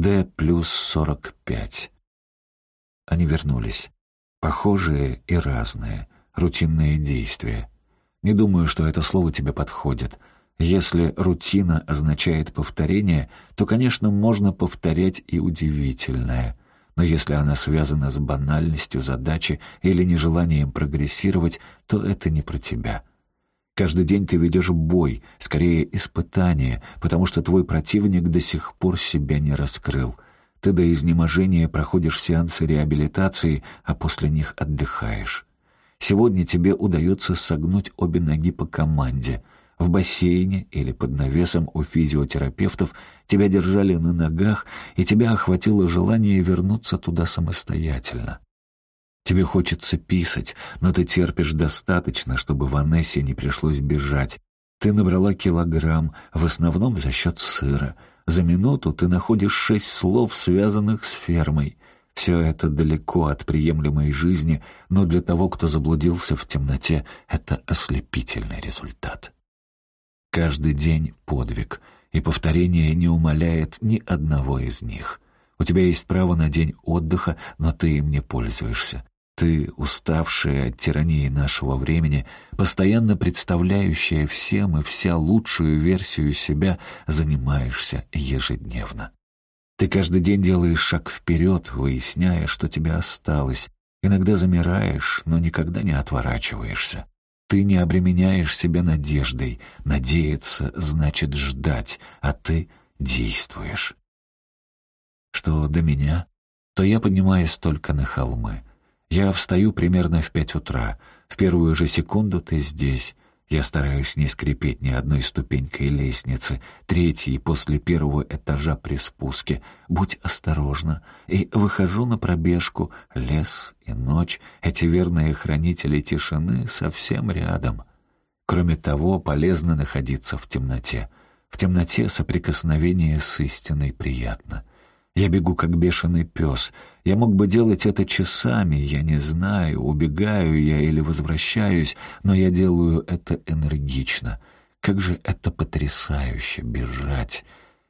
Д плюс сорок пять. Они вернулись. Похожие и разные. Рутинные действия. Не думаю, что это слово тебе подходит. Если рутина означает повторение, то, конечно, можно повторять и удивительное. Но если она связана с банальностью задачи или нежеланием прогрессировать, то это не про тебя. Каждый день ты ведешь бой, скорее испытание, потому что твой противник до сих пор себя не раскрыл — ты до изнеможения проходишь сеансы реабилитации, а после них отдыхаешь. Сегодня тебе удается согнуть обе ноги по команде. В бассейне или под навесом у физиотерапевтов тебя держали на ногах, и тебя охватило желание вернуться туда самостоятельно. Тебе хочется писать, но ты терпишь достаточно, чтобы Ванессе не пришлось бежать. Ты набрала килограмм, в основном за счет сыра — за минуту ты находишь шесть слов, связанных с фермой. Все это далеко от приемлемой жизни, но для того, кто заблудился в темноте, это ослепительный результат. Каждый день подвиг, и повторение не умаляет ни одного из них. У тебя есть право на день отдыха, но ты им не пользуешься. Ты, уставшая от тирании нашего времени, постоянно представляющая всем и вся лучшую версию себя, занимаешься ежедневно. Ты каждый день делаешь шаг вперед, выясняя, что тебе осталось. Иногда замираешь, но никогда не отворачиваешься. Ты не обременяешь себя надеждой. Надеяться значит ждать, а ты действуешь. Что до меня, то я поднимаюсь только на холмы. Я встаю примерно в пять утра. В первую же секунду ты здесь. Я стараюсь не скрипеть ни одной ступенькой лестницы, третьей после первого этажа при спуске. Будь осторожна. И выхожу на пробежку. Лес и ночь, эти верные хранители тишины совсем рядом. Кроме того, полезно находиться в темноте. В темноте соприкосновение с истиной приятно. Я бегу, как бешеный пес. Я мог бы делать это часами, я не знаю, убегаю я или возвращаюсь, но я делаю это энергично. Как же это потрясающе — бежать!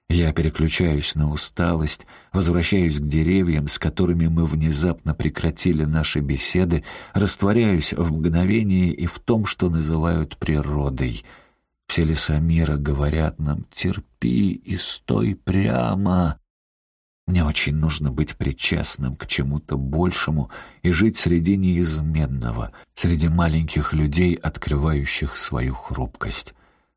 Я переключаюсь на усталость, возвращаюсь к деревьям, с которыми мы внезапно прекратили наши беседы, растворяюсь в мгновении и в том, что называют природой. Все леса мира говорят нам «терпи и стой прямо», мне очень нужно быть причастным к чему-то большему и жить среди неизменного, среди маленьких людей, открывающих свою хрупкость.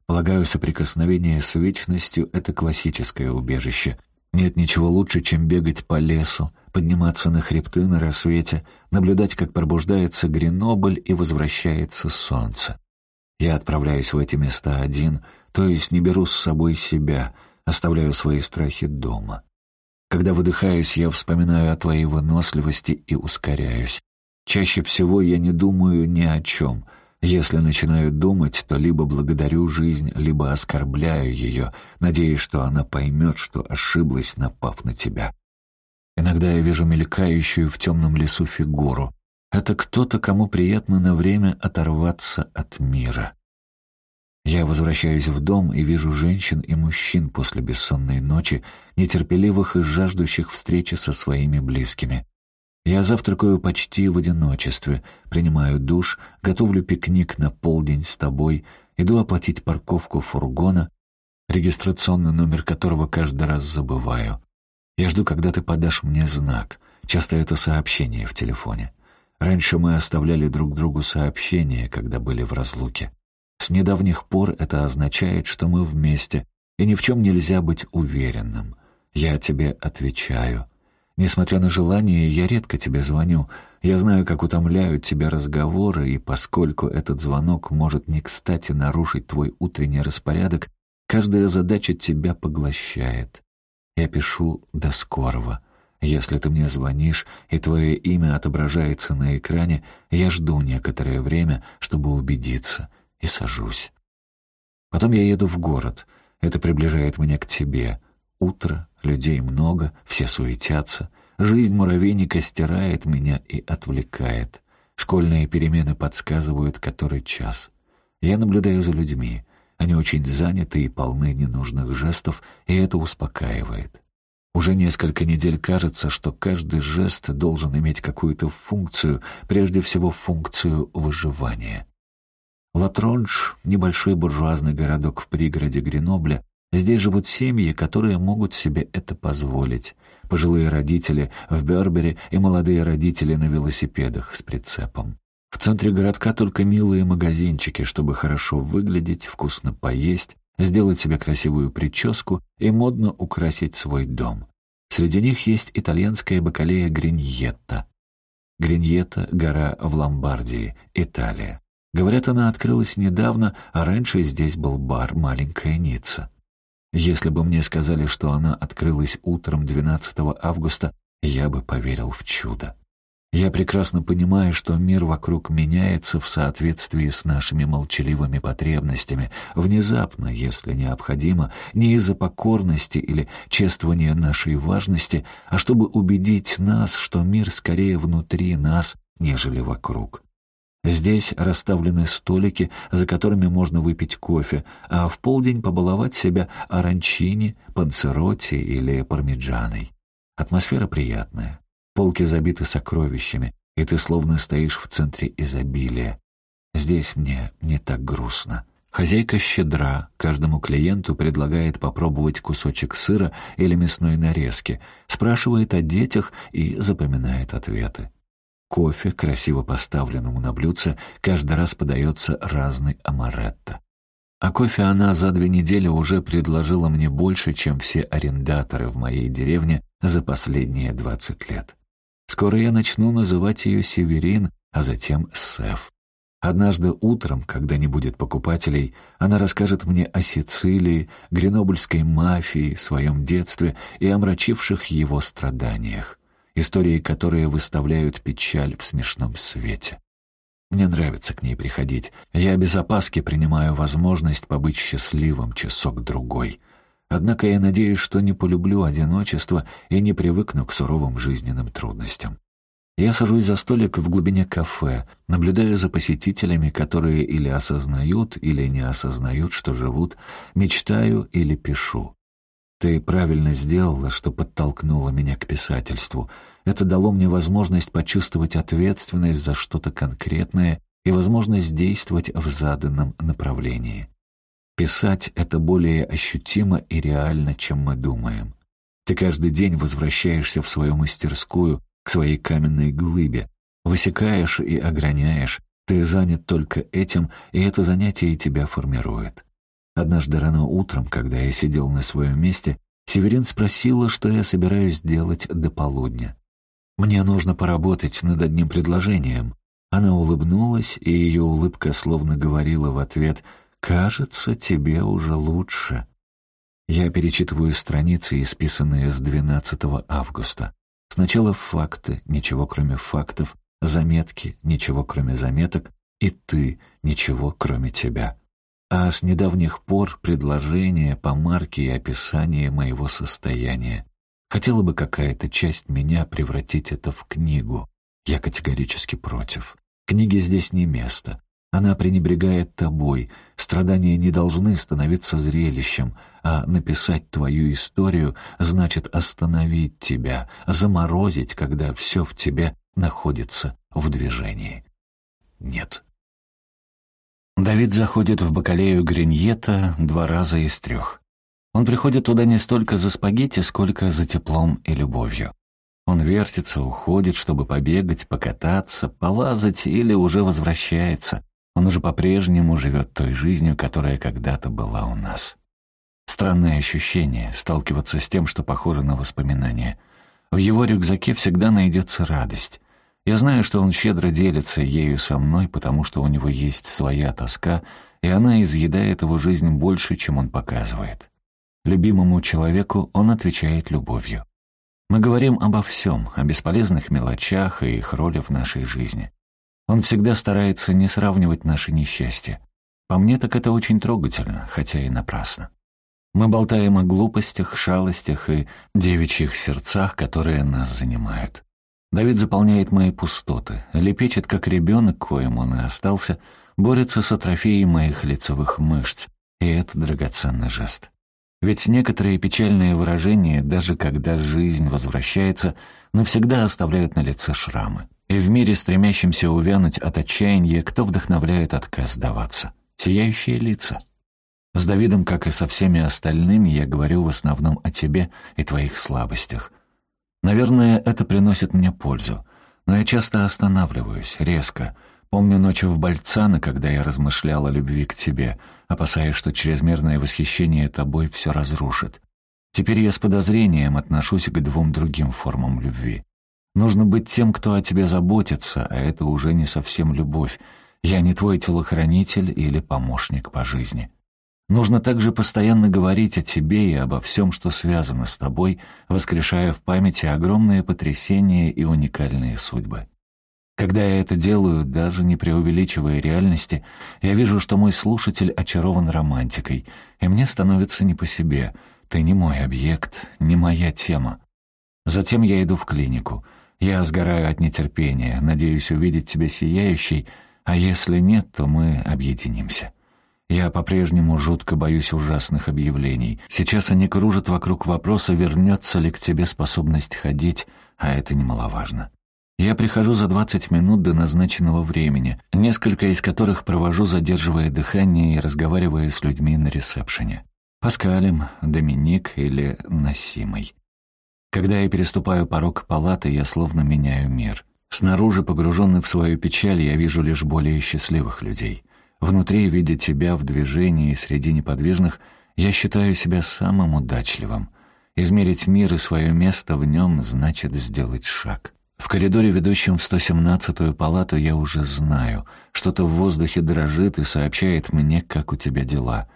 Полагаю, соприкосновение с вечностью — это классическое убежище. Нет ничего лучше, чем бегать по лесу, подниматься на хребты на рассвете, наблюдать, как пробуждается Гренобль и возвращается солнце. Я отправляюсь в эти места один, то есть не беру с собой себя, оставляю свои страхи дома. Когда выдыхаюсь, я вспоминаю о твоей выносливости и ускоряюсь. Чаще всего я не думаю ни о чем. Если начинаю думать, то либо благодарю жизнь, либо оскорбляю ее, надеясь, что она поймет, что ошиблась, напав на тебя. Иногда я вижу мелькающую в темном лесу фигуру. Это кто-то, кому приятно на время оторваться от мира. Я возвращаюсь в дом и вижу женщин и мужчин после бессонной ночи, нетерпеливых и жаждущих встречи со своими близкими. Я завтракаю почти в одиночестве, принимаю душ, готовлю пикник на полдень с тобой, иду оплатить парковку фургона, регистрационный номер которого каждый раз забываю. Я жду, когда ты подашь мне знак. Часто это сообщение в телефоне. Раньше мы оставляли друг другу сообщения, когда были в разлуке. С недавних пор это означает, что мы вместе, и ни в чем нельзя быть уверенным. Я тебе отвечаю. Несмотря на желание, я редко тебе звоню. Я знаю, как утомляют тебя разговоры, и поскольку этот звонок может не кстати нарушить твой утренний распорядок, каждая задача тебя поглощает. Я пишу «до скорого». Если ты мне звонишь, и твое имя отображается на экране, я жду некоторое время, чтобы убедиться — и сажусь. Потом я еду в город. Это приближает меня к тебе. Утро, людей много, все суетятся. Жизнь муравейника стирает меня и отвлекает. Школьные перемены подсказывают, который час. Я наблюдаю за людьми. Они очень заняты и полны ненужных жестов, и это успокаивает. Уже несколько недель кажется, что каждый жест должен иметь какую-то функцию, прежде всего функцию выживания. Латронж — небольшой буржуазный городок в пригороде Гренобля. Здесь живут семьи, которые могут себе это позволить. Пожилые родители в Бербере и молодые родители на велосипедах с прицепом. В центре городка только милые магазинчики, чтобы хорошо выглядеть, вкусно поесть, сделать себе красивую прическу и модно украсить свой дом. Среди них есть итальянская бакалея Гриньетта. Гриньетта — гора в Ломбардии, Италия. Говорят, она открылась недавно, а раньше здесь был бар «Маленькая Ницца». Если бы мне сказали, что она открылась утром 12 августа, я бы поверил в чудо. Я прекрасно понимаю, что мир вокруг меняется в соответствии с нашими молчаливыми потребностями, внезапно, если необходимо, не из-за покорности или чествования нашей важности, а чтобы убедить нас, что мир скорее внутри нас, нежели вокруг. Здесь расставлены столики, за которыми можно выпить кофе, а в полдень побаловать себя оранчини, панцеротти или пармиджаной. Атмосфера приятная. Полки забиты сокровищами, и ты словно стоишь в центре изобилия. Здесь мне не так грустно. Хозяйка щедра, каждому клиенту предлагает попробовать кусочек сыра или мясной нарезки, спрашивает о детях и запоминает ответы. Кофе, красиво поставленному на блюдце, каждый раз подается разный амаретто. А кофе она за две недели уже предложила мне больше, чем все арендаторы в моей деревне за последние двадцать лет. Скоро я начну называть ее Северин, а затем Сеф. Однажды утром, когда не будет покупателей, она расскажет мне о Сицилии, гренобльской мафии, своем детстве и омрачивших его страданиях. Истории, которые выставляют печаль в смешном свете. Мне нравится к ней приходить. Я без опаски принимаю возможность побыть счастливым часок-другой. Однако я надеюсь, что не полюблю одиночество и не привыкну к суровым жизненным трудностям. Я сажусь за столик в глубине кафе, наблюдаю за посетителями, которые или осознают, или не осознают, что живут, мечтаю или пишу. Ты правильно сделала, что подтолкнула меня к писательству. Это дало мне возможность почувствовать ответственность за что-то конкретное и возможность действовать в заданном направлении. Писать — это более ощутимо и реально, чем мы думаем. Ты каждый день возвращаешься в свою мастерскую, к своей каменной глыбе, высекаешь и ограняешь, ты занят только этим, и это занятие тебя формирует. Однажды рано утром, когда я сидел на своем месте, Северин спросила, что я собираюсь делать до полудня. «Мне нужно поработать над одним предложением». Она улыбнулась, и ее улыбка словно говорила в ответ — «Кажется, тебе уже лучше». Я перечитываю страницы, исписанные с 12 августа. Сначала факты, ничего кроме фактов, заметки, ничего кроме заметок, и ты, ничего кроме тебя. А с недавних пор предложения, помарки и описание моего состояния. Хотела бы какая-то часть меня превратить это в книгу. Я категорически против. Книги здесь не место. Она пренебрегает тобой. Страдания не должны становиться зрелищем, а написать твою историю значит остановить тебя, заморозить, когда все в тебе находится в движении. Нет. Давид заходит в бакалею Гриньета два раза из трех. Он приходит туда не столько за спагетти, сколько за теплом и любовью. Он вертится, уходит, чтобы побегать, покататься, полазать или уже возвращается. Он уже по-прежнему живет той жизнью, которая когда-то была у нас. Странное ощущение — сталкиваться с тем, что похоже на воспоминания. В его рюкзаке всегда найдется радость. Я знаю, что он щедро делится ею со мной, потому что у него есть своя тоска, и она изъедает его жизнь больше, чем он показывает. Любимому человеку он отвечает любовью. Мы говорим обо всем, о бесполезных мелочах и их роли в нашей жизни. Он всегда старается не сравнивать наши несчастья. По мне так это очень трогательно, хотя и напрасно. Мы болтаем о глупостях, шалостях и девичьих сердцах, которые нас занимают. Давид заполняет мои пустоты, лепечет, как ребенок, коим он и остался, борется с атрофией моих лицевых мышц, и это драгоценный жест. Ведь некоторые печальные выражения, даже когда жизнь возвращается, навсегда оставляют на лице шрамы. И в мире, стремящемся увянуть от отчаяния, кто вдохновляет отказ сдаваться? Сияющие лица. С Давидом, как и со всеми остальными, я говорю в основном о тебе и твоих слабостях. Наверное, это приносит мне пользу. Но я часто останавливаюсь, резко. Помню ночью в Бальцано, когда я размышлял о любви к тебе, опасаясь, что чрезмерное восхищение тобой все разрушит. Теперь я с подозрением отношусь к двум другим формам любви. Нужно быть тем, кто о тебе заботится, а это уже не совсем любовь. Я не твой телохранитель или помощник по жизни. Нужно также постоянно говорить о тебе и обо всем, что связано с тобой, воскрешая в памяти огромные потрясения и уникальные судьбы. Когда я это делаю, даже не преувеличивая реальности, я вижу, что мой слушатель очарован романтикой, и мне становится не по себе. Ты не мой объект, не моя тема. Затем я иду в клинику. Я сгораю от нетерпения, надеюсь увидеть тебя сияющей, а если нет, то мы объединимся. Я по-прежнему жутко боюсь ужасных объявлений. Сейчас они кружат вокруг вопроса, вернется ли к тебе способность ходить, а это немаловажно. Я прихожу за 20 минут до назначенного времени, несколько из которых провожу, задерживая дыхание и разговаривая с людьми на ресепшене. Паскалем, Доминик или Насимой. Когда я переступаю порог палаты, я словно меняю мир. Снаружи, погруженный в свою печаль, я вижу лишь более счастливых людей. Внутри, видя тебя в движении среди неподвижных, я считаю себя самым удачливым. Измерить мир и свое место в нем значит сделать шаг. В коридоре, ведущем в 117-ю палату, я уже знаю. Что-то в воздухе дрожит и сообщает мне, как у тебя дела.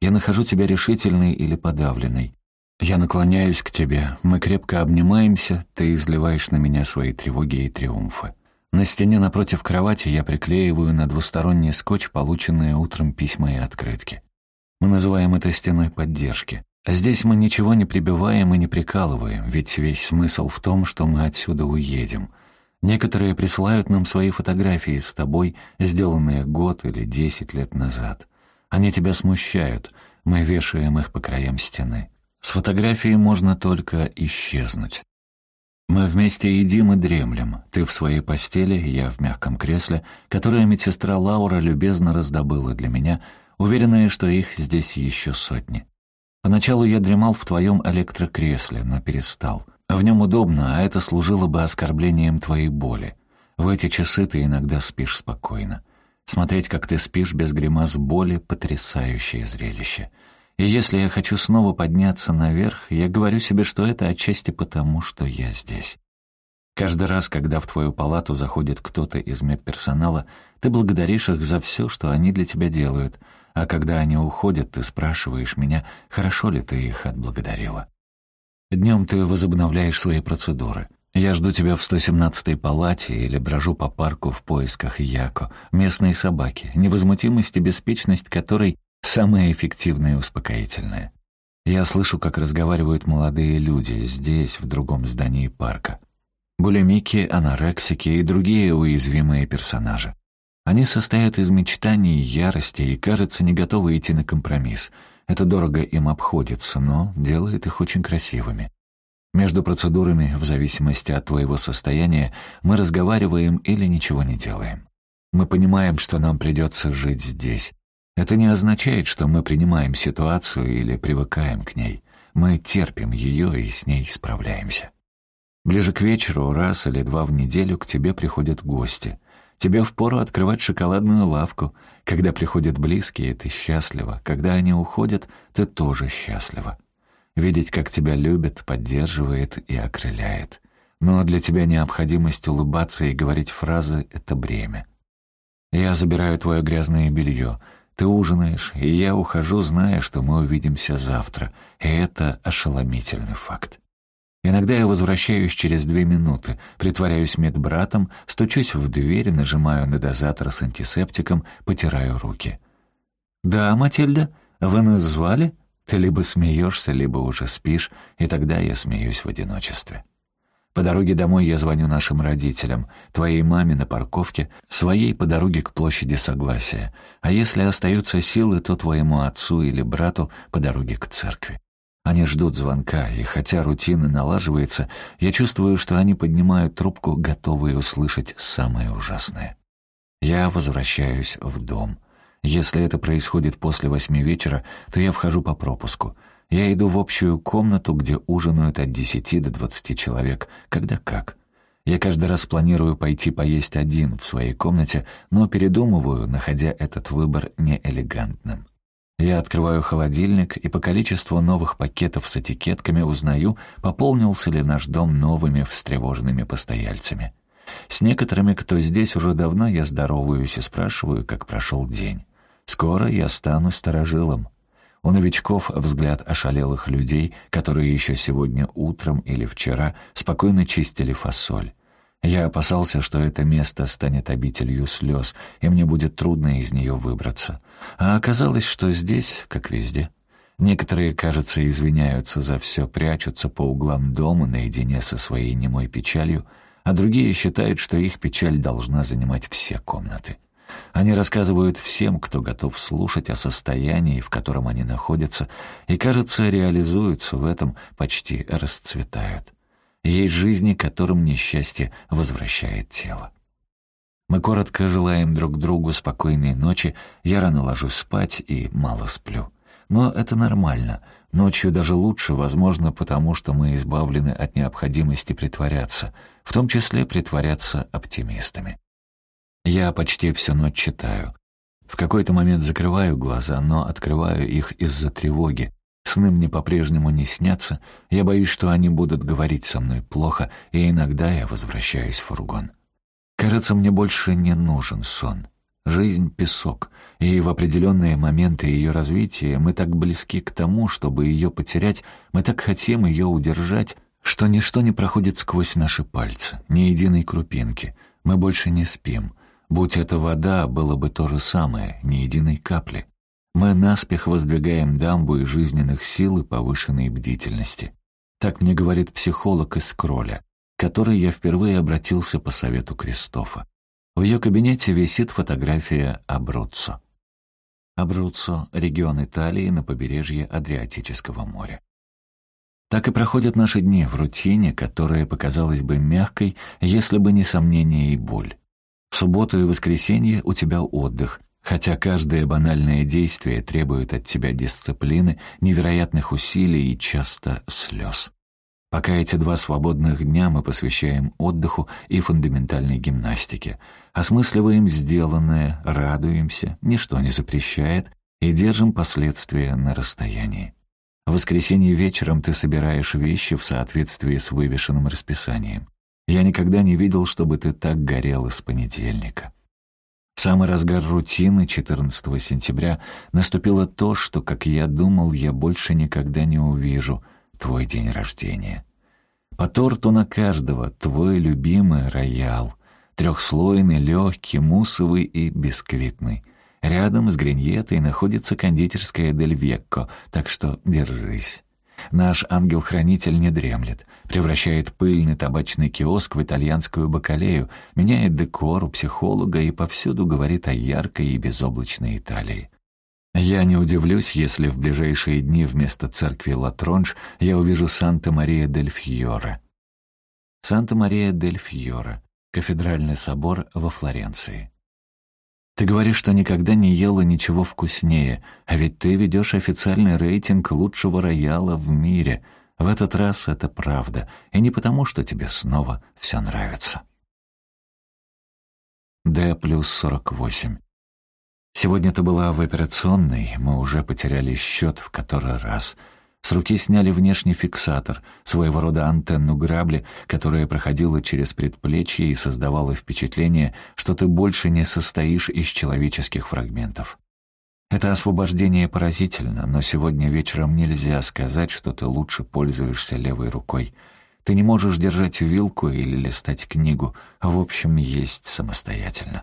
Я нахожу тебя решительной или подавленной. Я наклоняюсь к тебе, мы крепко обнимаемся, ты изливаешь на меня свои тревоги и триумфы. На стене напротив кровати я приклеиваю на двусторонний скотч полученные утром письма и открытки. Мы называем это стеной поддержки. А здесь мы ничего не прибиваем и не прикалываем, ведь весь смысл в том, что мы отсюда уедем. Некоторые присылают нам свои фотографии с тобой, сделанные год или десять лет назад. Они тебя смущают, мы вешаем их по краям стены. С фотографией можно только исчезнуть. Мы вместе едим и дремлем. Ты в своей постели, я в мягком кресле, которое медсестра Лаура любезно раздобыла для меня, уверенная, что их здесь еще сотни. Поначалу я дремал в твоем электрокресле, но перестал. В нем удобно, а это служило бы оскорблением твоей боли. В эти часы ты иногда спишь спокойно. Смотреть, как ты спишь без гримас боли — потрясающее зрелище. И если я хочу снова подняться наверх, я говорю себе, что это отчасти потому, что я здесь. Каждый раз, когда в твою палату заходит кто-то из медперсонала, ты благодаришь их за все, что они для тебя делают, а когда они уходят, ты спрашиваешь меня, хорошо ли ты их отблагодарила. Днем ты возобновляешь свои процедуры. Я жду тебя в 117-й палате или брожу по парку в поисках Яко, местной собаки, невозмутимость и беспечность которой самое эффективное и успокоительное. Я слышу, как разговаривают молодые люди здесь, в другом здании парка. Булимики, анорексики и другие уязвимые персонажи. Они состоят из мечтаний, ярости и, кажется, не готовы идти на компромисс. Это дорого им обходится, но делает их очень красивыми. Между процедурами, в зависимости от твоего состояния, мы разговариваем или ничего не делаем. Мы понимаем, что нам придется жить здесь, это не означает, что мы принимаем ситуацию или привыкаем к ней. Мы терпим ее и с ней справляемся. Ближе к вечеру, раз или два в неделю, к тебе приходят гости. Тебе впору открывать шоколадную лавку. Когда приходят близкие, ты счастлива. Когда они уходят, ты тоже счастлива. Видеть, как тебя любят, поддерживает и окрыляет. Но для тебя необходимость улыбаться и говорить фразы — это бремя. Я забираю твое грязное белье — ты ужинаешь, и я ухожу, зная, что мы увидимся завтра, и это ошеломительный факт. Иногда я возвращаюсь через две минуты, притворяюсь медбратом, стучусь в дверь, нажимаю на дозатор с антисептиком, потираю руки. «Да, Матильда, вы нас звали?» Ты либо смеешься, либо уже спишь, и тогда я смеюсь в одиночестве. По дороге домой я звоню нашим родителям, твоей маме на парковке, своей по дороге к площади Согласия, а если остаются силы, то твоему отцу или брату по дороге к церкви. Они ждут звонка, и хотя рутина налаживается, я чувствую, что они поднимают трубку, готовые услышать самое ужасное. Я возвращаюсь в дом. Если это происходит после восьми вечера, то я вхожу по пропуску. Я иду в общую комнату, где ужинают от десяти до двадцати человек, когда как. Я каждый раз планирую пойти поесть один в своей комнате, но передумываю, находя этот выбор неэлегантным. Я открываю холодильник и по количеству новых пакетов с этикетками узнаю, пополнился ли наш дом новыми встревоженными постояльцами. С некоторыми, кто здесь уже давно, я здороваюсь и спрашиваю, как прошел день. Скоро я стану старожилом. У новичков взгляд ошалелых людей, которые еще сегодня утром или вчера спокойно чистили фасоль. Я опасался, что это место станет обителью слез, и мне будет трудно из нее выбраться. А оказалось, что здесь, как везде. Некоторые, кажется, извиняются за все, прячутся по углам дома наедине со своей немой печалью, а другие считают, что их печаль должна занимать все комнаты. Они рассказывают всем, кто готов слушать о состоянии, в котором они находятся, и, кажется, реализуются в этом, почти расцветают. Есть жизни, которым несчастье возвращает тело. Мы коротко желаем друг другу спокойной ночи, я рано ложусь спать и мало сплю. Но это нормально. Ночью даже лучше, возможно, потому что мы избавлены от необходимости притворяться, в том числе притворяться оптимистами. Я почти всю ночь читаю. В какой-то момент закрываю глаза, но открываю их из-за тревоги. Сны мне по-прежнему не снятся, я боюсь, что они будут говорить со мной плохо, и иногда я возвращаюсь в фургон. Кажется, мне больше не нужен сон. Жизнь — песок, и в определенные моменты ее развития мы так близки к тому, чтобы ее потерять, мы так хотим ее удержать, что ничто не проходит сквозь наши пальцы, ни единой крупинки. Мы больше не спим — Будь это вода, было бы то же самое, ни единой капли. Мы наспех воздвигаем дамбу из жизненных сил и повышенной бдительности. Так мне говорит психолог из Кроля, к которой я впервые обратился по совету Кристофа. В ее кабинете висит фотография Абруццо. Абруццо — регион Италии на побережье Адриатического моря. Так и проходят наши дни в рутине, которая показалась бы мягкой, если бы не сомнение и боль. В субботу и воскресенье у тебя отдых, хотя каждое банальное действие требует от тебя дисциплины, невероятных усилий и часто слез. Пока эти два свободных дня мы посвящаем отдыху и фундаментальной гимнастике, осмысливаем сделанное, радуемся, ничто не запрещает и держим последствия на расстоянии. В воскресенье вечером ты собираешь вещи в соответствии с вывешенным расписанием. Я никогда не видел, чтобы ты так горел из понедельника. В самый разгар рутины 14 сентября наступило то, что, как я думал, я больше никогда не увижу — твой день рождения. По торту на каждого твой любимый роял. Трехслойный, легкий, муссовый и бисквитный. Рядом с гриньетой находится кондитерская Дель Векко, так что держись. Наш ангел-хранитель не дремлет, превращает пыльный табачный киоск в итальянскую бакалею, меняет декор у психолога и повсюду говорит о яркой и безоблачной Италии. Я не удивлюсь, если в ближайшие дни вместо церкви Латронж я увижу Санта-Мария-дель-Фьоре. Санта-Мария-дель-Фьоре, кафедральный собор во Флоренции. Ты говоришь, что никогда не ела ничего вкуснее, а ведь ты ведешь официальный рейтинг лучшего рояла в мире. В этот раз это правда, и не потому, что тебе снова все нравится. Д плюс сорок восемь. Сегодня ты была в операционной, мы уже потеряли счет в который раз — с руки сняли внешний фиксатор, своего рода антенну грабли, которая проходила через предплечье и создавала впечатление, что ты больше не состоишь из человеческих фрагментов. Это освобождение поразительно, но сегодня вечером нельзя сказать, что ты лучше пользуешься левой рукой. Ты не можешь держать вилку или листать книгу, в общем, есть самостоятельно.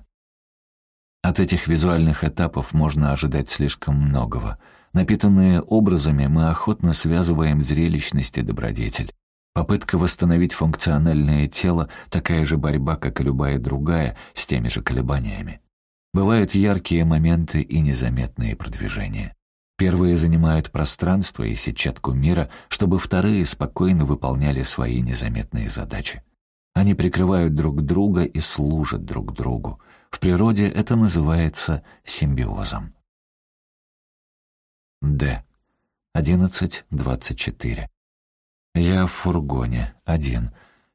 От этих визуальных этапов можно ожидать слишком многого — Напитанные образами, мы охотно связываем зрелищность и добродетель. Попытка восстановить функциональное тело — такая же борьба, как и любая другая, с теми же колебаниями. Бывают яркие моменты и незаметные продвижения. Первые занимают пространство и сетчатку мира, чтобы вторые спокойно выполняли свои незаметные задачи. Они прикрывают друг друга и служат друг другу. В природе это называется симбиозом. Д. 11.24. Я в фургоне, один.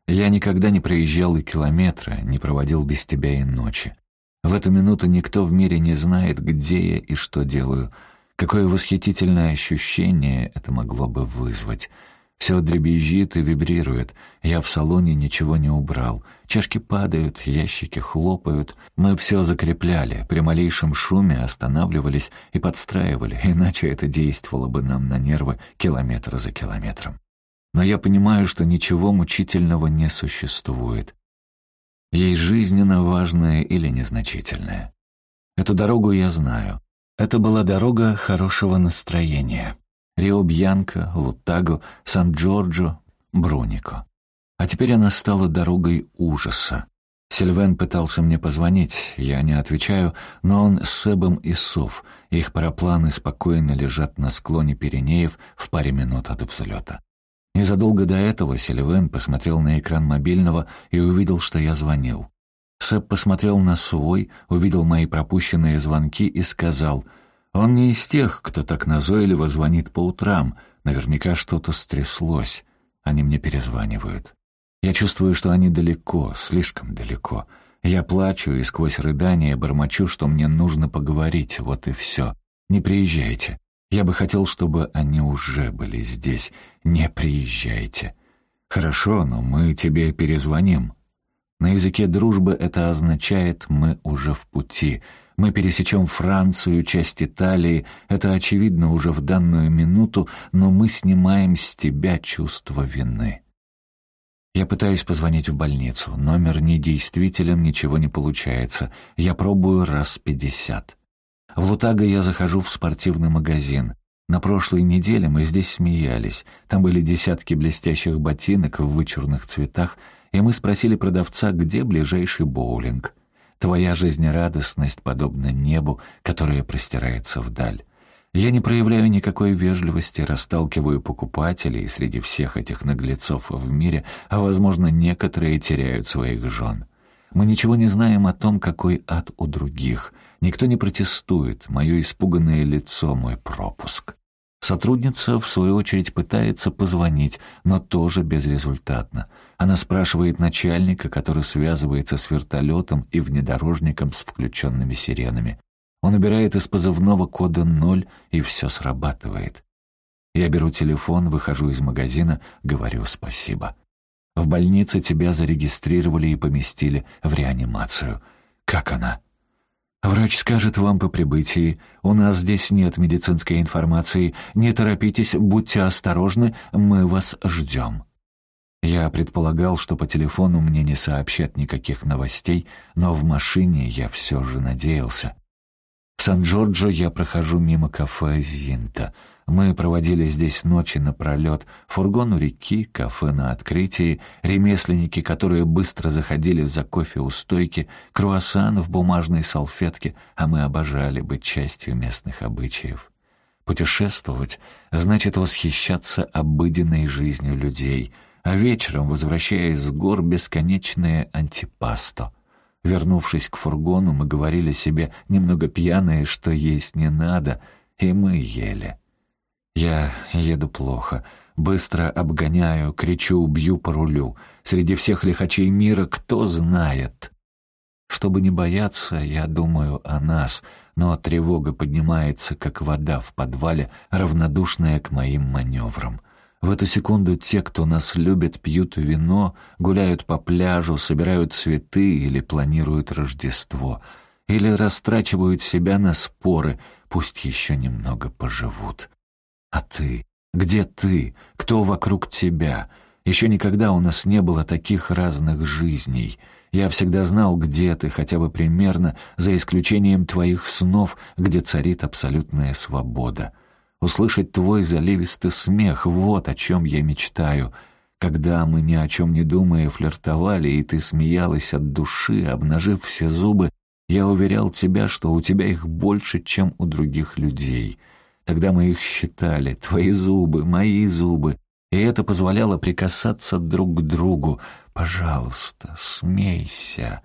Я никогда не проезжал и километра, не проводил без тебя и ночи. В эту минуту никто в мире не знает, где я и что делаю. Какое восхитительное ощущение это могло бы вызвать. Все дребезжит и вибрирует. Я в салоне ничего не убрал. Чашки падают, ящики хлопают. Мы все закрепляли, при малейшем шуме останавливались и подстраивали, иначе это действовало бы нам на нервы километр за километром. Но я понимаю, что ничего мучительного не существует. Есть жизненно важное или незначительное. Эту дорогу я знаю. Это была дорога хорошего настроения. Рио-Бьянко, Лутаго, Сан-Джорджо, Брунико. А теперь она стала дорогой ужаса. Сильвен пытался мне позвонить, я не отвечаю, но он с Себом и Сов. Их парапланы спокойно лежат на склоне Пиренеев в паре минут от взлета. Незадолго до этого Сильвен посмотрел на экран мобильного и увидел, что я звонил. Сэб посмотрел на свой, увидел мои пропущенные звонки и сказал — он не из тех, кто так назойливо звонит по утрам. Наверняка что-то стряслось. Они мне перезванивают. Я чувствую, что они далеко, слишком далеко. Я плачу и сквозь рыдания бормочу, что мне нужно поговорить, вот и все. Не приезжайте. Я бы хотел, чтобы они уже были здесь. Не приезжайте. Хорошо, но мы тебе перезвоним. На языке дружбы это означает «мы уже в пути». Мы пересечем Францию, часть Италии. Это очевидно уже в данную минуту, но мы снимаем с тебя чувство вины. Я пытаюсь позвонить в больницу. Номер недействителен, ничего не получается. Я пробую раз пятьдесят. В Лутаго я захожу в спортивный магазин. На прошлой неделе мы здесь смеялись. Там были десятки блестящих ботинок в вычурных цветах, и мы спросили продавца, где ближайший боулинг. Твоя жизнерадостность подобна небу, которое простирается вдаль. Я не проявляю никакой вежливости, расталкиваю покупателей среди всех этих наглецов в мире, а, возможно, некоторые теряют своих жен. Мы ничего не знаем о том, какой ад у других. Никто не протестует, мое испуганное лицо — мой пропуск. Сотрудница, в свою очередь, пытается позвонить, но тоже безрезультатно. Она спрашивает начальника, который связывается с вертолетом и внедорожником с включенными сиренами. Он убирает из позывного кода ноль, и все срабатывает. Я беру телефон, выхожу из магазина, говорю спасибо. В больнице тебя зарегистрировали и поместили в реанимацию. Как она? Врач скажет вам по прибытии. У нас здесь нет медицинской информации. Не торопитесь, будьте осторожны, мы вас ждем. Я предполагал, что по телефону мне не сообщат никаких новостей, но в машине я все же надеялся. В Сан-Джорджо я прохожу мимо кафе «Зинта». Мы проводили здесь ночи напролет, фургон у реки, кафе на открытии, ремесленники, которые быстро заходили за кофе у стойки, круассан в бумажной салфетке, а мы обожали быть частью местных обычаев. Путешествовать значит восхищаться обыденной жизнью людей — а вечером, возвращаясь с гор, бесконечное антипасто. Вернувшись к фургону, мы говорили себе, немного пьяные, что есть не надо, и мы ели. Я еду плохо, быстро обгоняю, кричу, бью по рулю. Среди всех лихачей мира кто знает? Чтобы не бояться, я думаю о нас, но тревога поднимается, как вода в подвале, равнодушная к моим маневрам. В эту секунду те, кто нас любит, пьют вино, гуляют по пляжу, собирают цветы или планируют Рождество, или растрачивают себя на споры, пусть еще немного поживут. А ты? Где ты? Кто вокруг тебя? Еще никогда у нас не было таких разных жизней. Я всегда знал, где ты, хотя бы примерно, за исключением твоих снов, где царит абсолютная свобода. Услышать твой заливистый смех — вот о чем я мечтаю. Когда мы ни о чем не думая флиртовали, и ты смеялась от души, обнажив все зубы, я уверял тебя, что у тебя их больше, чем у других людей. Тогда мы их считали. Твои зубы, мои зубы. И это позволяло прикасаться друг к другу. Пожалуйста, смейся.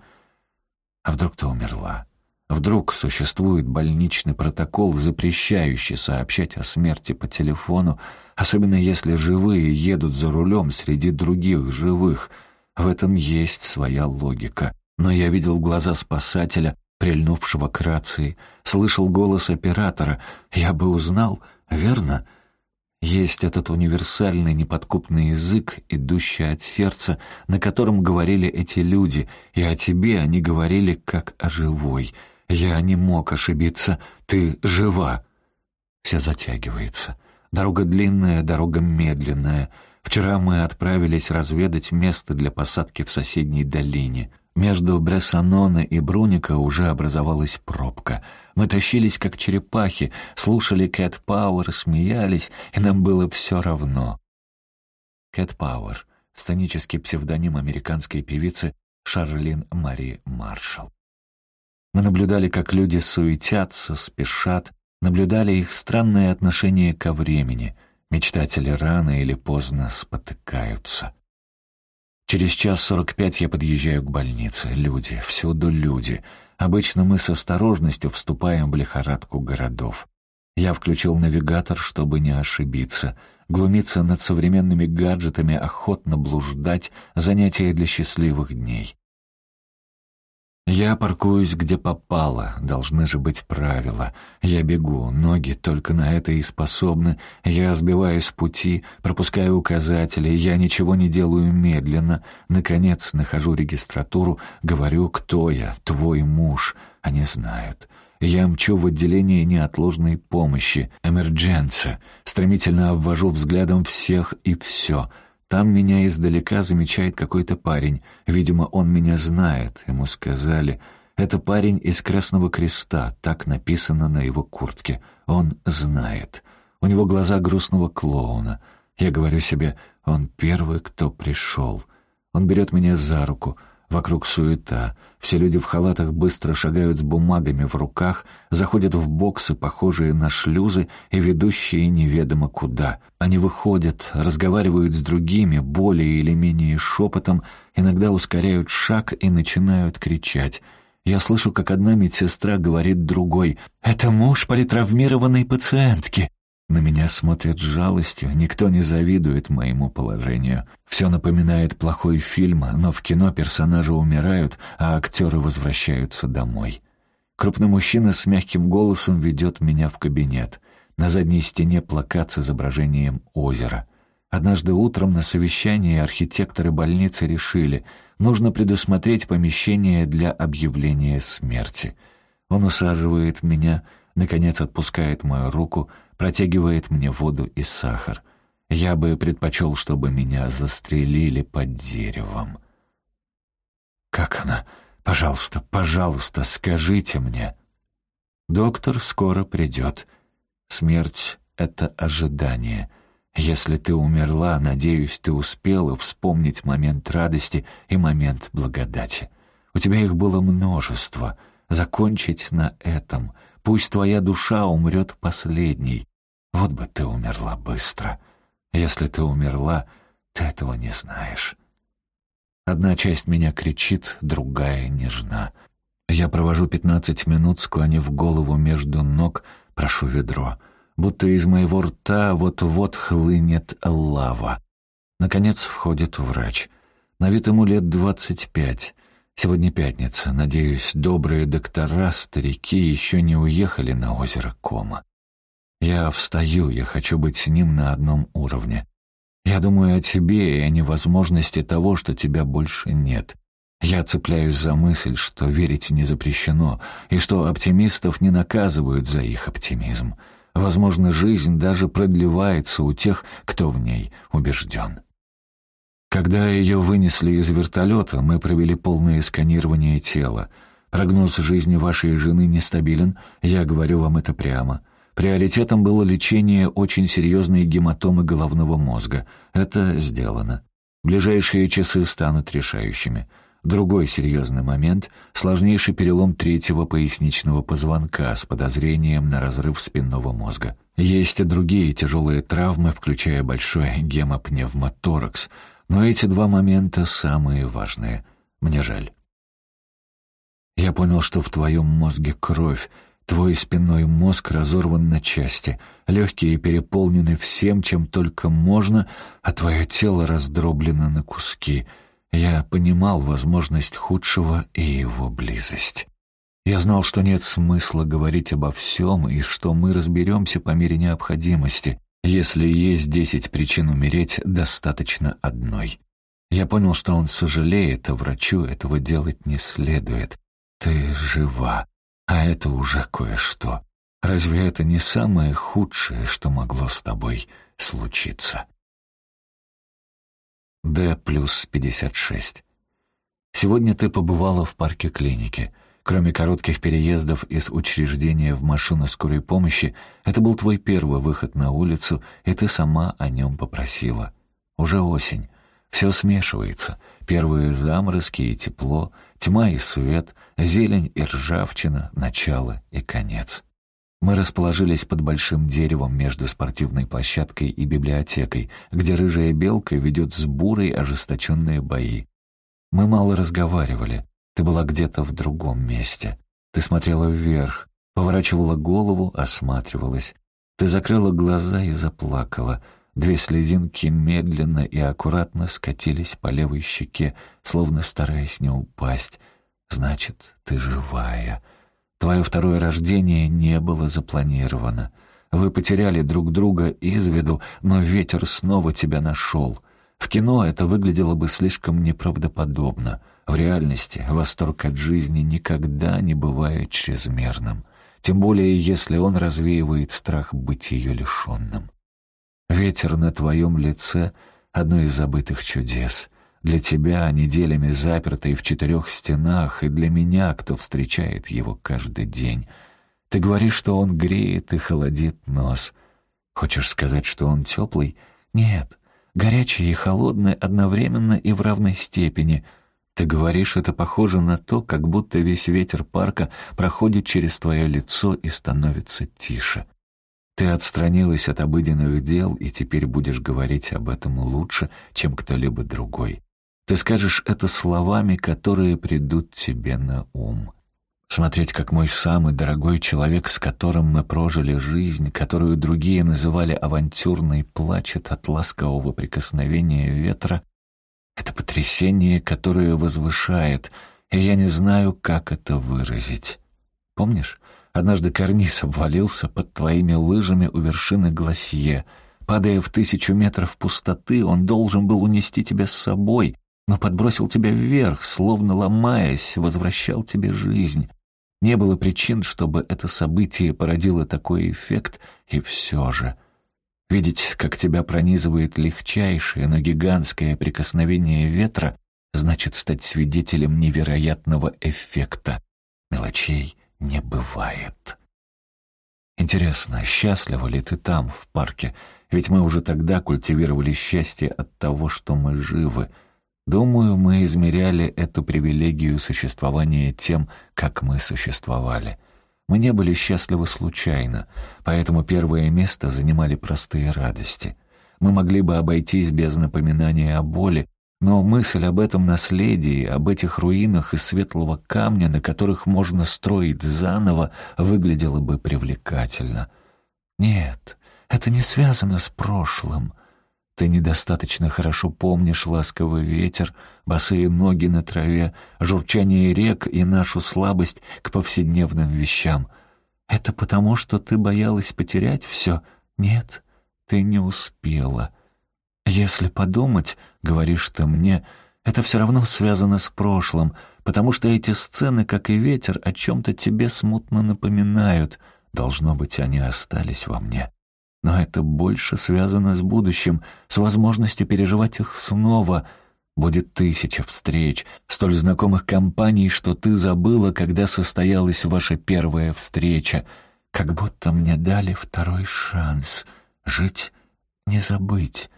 А вдруг ты умерла? Вдруг существует больничный протокол, запрещающий сообщать о смерти по телефону, особенно если живые едут за рулем среди других живых. В этом есть своя логика. Но я видел глаза спасателя, прильнувшего к рации, слышал голос оператора. Я бы узнал, верно? Есть этот универсальный неподкупный язык, идущий от сердца, на котором говорили эти люди, и о тебе они говорили как о живой. Я не мог ошибиться, ты жива. Все затягивается. Дорога длинная, дорога медленная. Вчера мы отправились разведать место для посадки в соседней долине. Между Брессаноне и Бруника уже образовалась пробка. Мы тащились, как черепахи, слушали Кэт Пауэр, смеялись, и нам было все равно. Кэт Пауэр — сценический псевдоним американской певицы Шарлин Мари Маршалл. Мы наблюдали, как люди суетятся, спешат, наблюдали их странное отношение ко времени. Мечтатели рано или поздно спотыкаются. Через час сорок пять я подъезжаю к больнице. Люди, всюду люди. Обычно мы с осторожностью вступаем в лихорадку городов. Я включил навигатор, чтобы не ошибиться. Глумиться над современными гаджетами, охотно блуждать — занятие для счастливых дней. Я паркуюсь, где попало, должны же быть правила. Я бегу, ноги только на это и способны. Я сбиваюсь с пути, пропускаю указатели, я ничего не делаю медленно. Наконец, нахожу регистратуру, говорю, кто я, твой муж. Они знают. Я мчу в отделение неотложной помощи, эмердженца, стремительно обвожу взглядом всех и все — там меня издалека замечает какой-то парень. Видимо, он меня знает. Ему сказали, это парень из Красного Креста, так написано на его куртке. Он знает. У него глаза грустного клоуна. Я говорю себе, он первый, кто пришел. Он берет меня за руку — Вокруг суета. Все люди в халатах быстро шагают с бумагами в руках, заходят в боксы, похожие на шлюзы и ведущие неведомо куда. Они выходят, разговаривают с другими, более или менее шепотом, иногда ускоряют шаг и начинают кричать. Я слышу, как одна медсестра говорит другой «Это муж политравмированной пациентки». На меня смотрят с жалостью, никто не завидует моему положению. Все напоминает плохой фильм, но в кино персонажи умирают, а актеры возвращаются домой. Крупный мужчина с мягким голосом ведет меня в кабинет. На задней стене плакат с изображением озера. Однажды утром на совещании архитекторы больницы решили, нужно предусмотреть помещение для объявления смерти. Он усаживает меня, наконец отпускает мою руку — протягивает мне воду и сахар. Я бы предпочел, чтобы меня застрелили под деревом. «Как она? Пожалуйста, пожалуйста, скажите мне». «Доктор скоро придет. Смерть — это ожидание. Если ты умерла, надеюсь, ты успела вспомнить момент радости и момент благодати. У тебя их было множество. Закончить на этом — Пусть твоя душа умрет последней. Вот бы ты умерла быстро. Если ты умерла, ты этого не знаешь. Одна часть меня кричит, другая нежна. Я провожу пятнадцать минут, склонив голову между ног, прошу ведро. Будто из моего рта вот-вот хлынет лава. Наконец входит врач. На вид ему лет двадцать пять. Сегодня пятница. Надеюсь, добрые доктора, старики еще не уехали на озеро Кома. Я встаю, я хочу быть с ним на одном уровне. Я думаю о тебе и о невозможности того, что тебя больше нет. Я цепляюсь за мысль, что верить не запрещено, и что оптимистов не наказывают за их оптимизм. Возможно, жизнь даже продлевается у тех, кто в ней убежден. Когда ее вынесли из вертолета, мы провели полное сканирование тела. Прогноз жизни вашей жены нестабилен, я говорю вам это прямо. Приоритетом было лечение очень серьезной гематомы головного мозга. Это сделано. Ближайшие часы станут решающими. Другой серьезный момент — сложнейший перелом третьего поясничного позвонка с подозрением на разрыв спинного мозга. Есть и другие тяжелые травмы, включая большой гемопневмоторакс, но эти два момента самые важные. Мне жаль. Я понял, что в твоем мозге кровь, твой спинной мозг разорван на части, легкие переполнены всем, чем только можно, а твое тело раздроблено на куски — я понимал возможность худшего и его близость. Я знал, что нет смысла говорить обо всем и что мы разберемся по мере необходимости. Если есть десять причин умереть, достаточно одной. Я понял, что он сожалеет, а врачу этого делать не следует. Ты жива, а это уже кое-что. Разве это не самое худшее, что могло с тобой случиться? Д плюс 56. Сегодня ты побывала в парке клиники. Кроме коротких переездов из учреждения в машину скорой помощи, это был твой первый выход на улицу, и ты сама о нем попросила. Уже осень. Все смешивается. Первые заморозки и тепло, тьма и свет, зелень и ржавчина, начало и конец. Мы расположились под большим деревом между спортивной площадкой и библиотекой, где рыжая белка ведет с бурой ожесточенные бои. Мы мало разговаривали. Ты была где-то в другом месте. Ты смотрела вверх, поворачивала голову, осматривалась. Ты закрыла глаза и заплакала. Две слезинки медленно и аккуратно скатились по левой щеке, словно стараясь не упасть. Значит, ты живая. Твое второе рождение не было запланировано. Вы потеряли друг друга из виду, но ветер снова тебя нашел. В кино это выглядело бы слишком неправдоподобно. В реальности восторг от жизни никогда не бывает чрезмерным. Тем более, если он развеивает страх быть ее лишенным. Ветер на твоем лице — одно из забытых чудес. Для тебя, неделями запертый в четырех стенах, и для меня, кто встречает его каждый день. Ты говоришь, что он греет и холодит нос. Хочешь сказать, что он теплый? Нет, горячий и холодный одновременно и в равной степени. Ты говоришь, это похоже на то, как будто весь ветер парка проходит через твое лицо и становится тише. Ты отстранилась от обыденных дел и теперь будешь говорить об этом лучше, чем кто-либо другой. Ты скажешь это словами, которые придут тебе на ум. Смотреть, как мой самый дорогой человек, с которым мы прожили жизнь, которую другие называли авантюрной, плачет от ласкового прикосновения ветра, это потрясение, которое возвышает, и я не знаю, как это выразить. Помнишь, однажды карниз обвалился под твоими лыжами у вершины Гласье. Падая в тысячу метров пустоты, он должен был унести тебя с собой, но подбросил тебя вверх, словно ломаясь, возвращал тебе жизнь. Не было причин, чтобы это событие породило такой эффект, и все же. Видеть, как тебя пронизывает легчайшее, но гигантское прикосновение ветра, значит стать свидетелем невероятного эффекта. Мелочей не бывает. Интересно, счастлива ли ты там, в парке? Ведь мы уже тогда культивировали счастье от того, что мы живы — Думаю, мы измеряли эту привилегию существования тем, как мы существовали. Мы не были счастливы случайно, поэтому первое место занимали простые радости. Мы могли бы обойтись без напоминания о боли, но мысль об этом наследии, об этих руинах из светлого камня, на которых можно строить заново, выглядела бы привлекательно. Нет, это не связано с прошлым — ты недостаточно хорошо помнишь ласковый ветер, босые ноги на траве, журчание рек и нашу слабость к повседневным вещам. Это потому, что ты боялась потерять все? Нет, ты не успела. Если подумать, говоришь ты мне, это все равно связано с прошлым, потому что эти сцены, как и ветер, о чем-то тебе смутно напоминают. Должно быть, они остались во мне. Но это больше связано с будущим, с возможностью переживать их снова. Будет тысяча встреч, столь знакомых компаний, что ты забыла, когда состоялась ваша первая встреча. Как будто мне дали второй шанс. Жить, не забыть.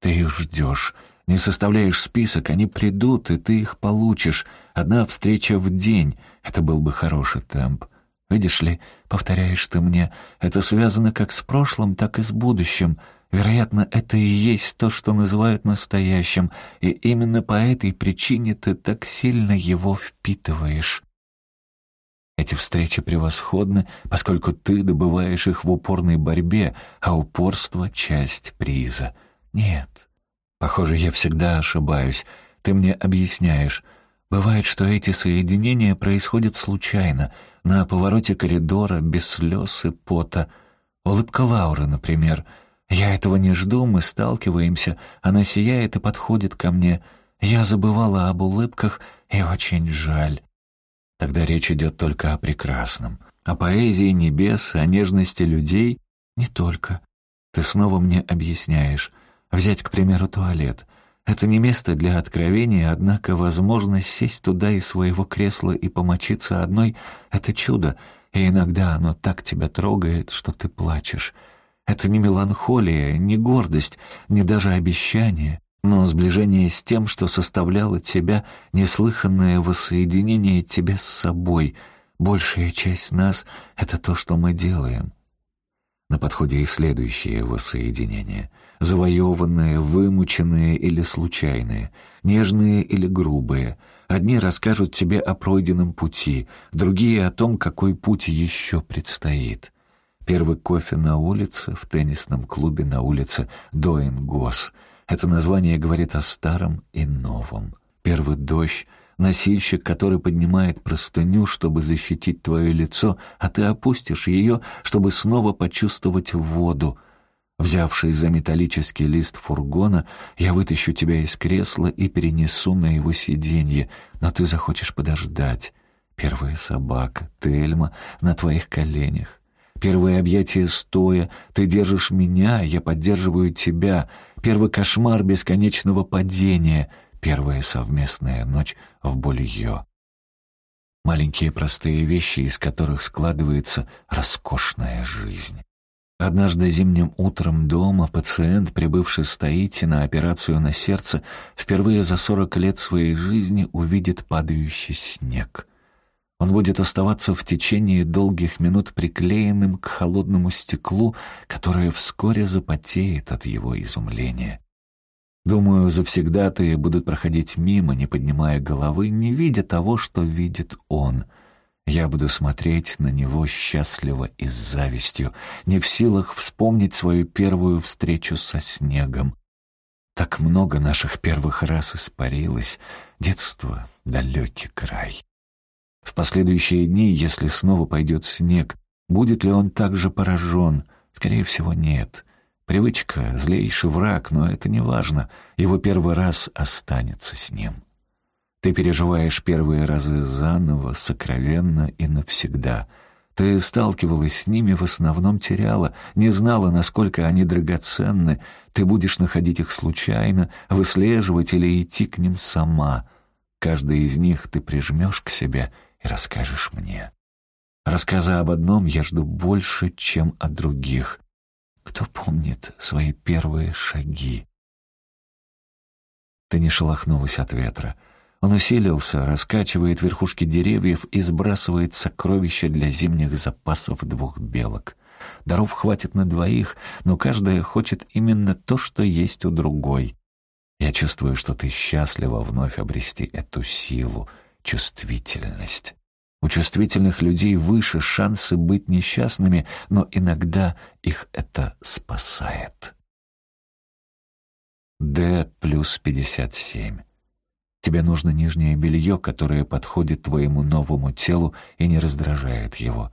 Ты их ждешь. Не составляешь список, они придут, и ты их получишь. Одна встреча в день — это был бы хороший темп. Видишь ли, повторяешь ты мне, это связано как с прошлым, так и с будущим. Вероятно, это и есть то, что называют настоящим, и именно по этой причине ты так сильно его впитываешь. Эти встречи превосходны, поскольку ты добываешь их в упорной борьбе, а упорство — часть приза. Нет, похоже, я всегда ошибаюсь. Ты мне объясняешь. Бывает, что эти соединения происходят случайно, на повороте коридора, без слез и пота. Улыбка Лауры, например. Я этого не жду, мы сталкиваемся, она сияет и подходит ко мне. Я забывала об улыбках, и очень жаль. Тогда речь идет только о прекрасном. О поэзии небес, о нежности людей — не только. Ты снова мне объясняешь. Взять, к примеру, туалет. Это не место для откровения, однако возможность сесть туда из своего кресла и помочиться одной — это чудо, и иногда оно так тебя трогает, что ты плачешь. Это не меланхолия, не гордость, не даже обещание но сближение с тем, что составляло тебя, неслыханное воссоединение тебя с собой. Большая часть нас — это то, что мы делаем. На подходе и следующее воссоединение. Завоеванные, вымученные или случайные, нежные или грубые. Одни расскажут тебе о пройденном пути, другие — о том, какой путь еще предстоит. Первый кофе на улице, в теннисном клубе на улице Доингос — это название говорит о старом и новом. Первый дождь, носильщик, который поднимает простыню, чтобы защитить твое лицо, а ты опустишь ее, чтобы снова почувствовать воду. Взявшись за металлический лист фургона, я вытащу тебя из кресла и перенесу на его сиденье, но ты захочешь подождать. Первая собака, Тельма, на твоих коленях. Первое объятие стоя, ты держишь меня, я поддерживаю тебя — первый кошмар бесконечного падения, первая совместная ночь в Больё. Маленькие простые вещи, из которых складывается роскошная жизнь. Однажды зимним утром дома пациент, прибывший с Таити на операцию на сердце, впервые за сорок лет своей жизни увидит падающий снег — он будет оставаться в течение долгих минут приклеенным к холодному стеклу, которое вскоре запотеет от его изумления. Думаю, завсегдатые будут проходить мимо, не поднимая головы, не видя того, что видит он. Я буду смотреть на него счастливо и с завистью, не в силах вспомнить свою первую встречу со снегом. Так много наших первых раз испарилось, детство — далекий край. В последующие дни, если снова пойдет снег, будет ли он также поражен? Скорее всего, нет. Привычка — злейший враг, но это не важно. Его первый раз останется с ним. Ты переживаешь первые разы заново, сокровенно и навсегда. Ты сталкивалась с ними, в основном теряла, не знала, насколько они драгоценны. Ты будешь находить их случайно, выслеживать или идти к ним сама. Каждый из них ты прижмешь к себе — и расскажешь мне. Рассказы об одном я жду больше, чем о других. Кто помнит свои первые шаги? Ты не шелохнулась от ветра. Он усилился, раскачивает верхушки деревьев и сбрасывает сокровища для зимних запасов двух белок. Даров хватит на двоих, но каждая хочет именно то, что есть у другой. Я чувствую, что ты счастлива вновь обрести эту силу — чувствительность. У чувствительных людей выше шансы быть несчастными, но иногда их это спасает. Д плюс 57. Тебе нужно нижнее белье, которое подходит твоему новому телу и не раздражает его.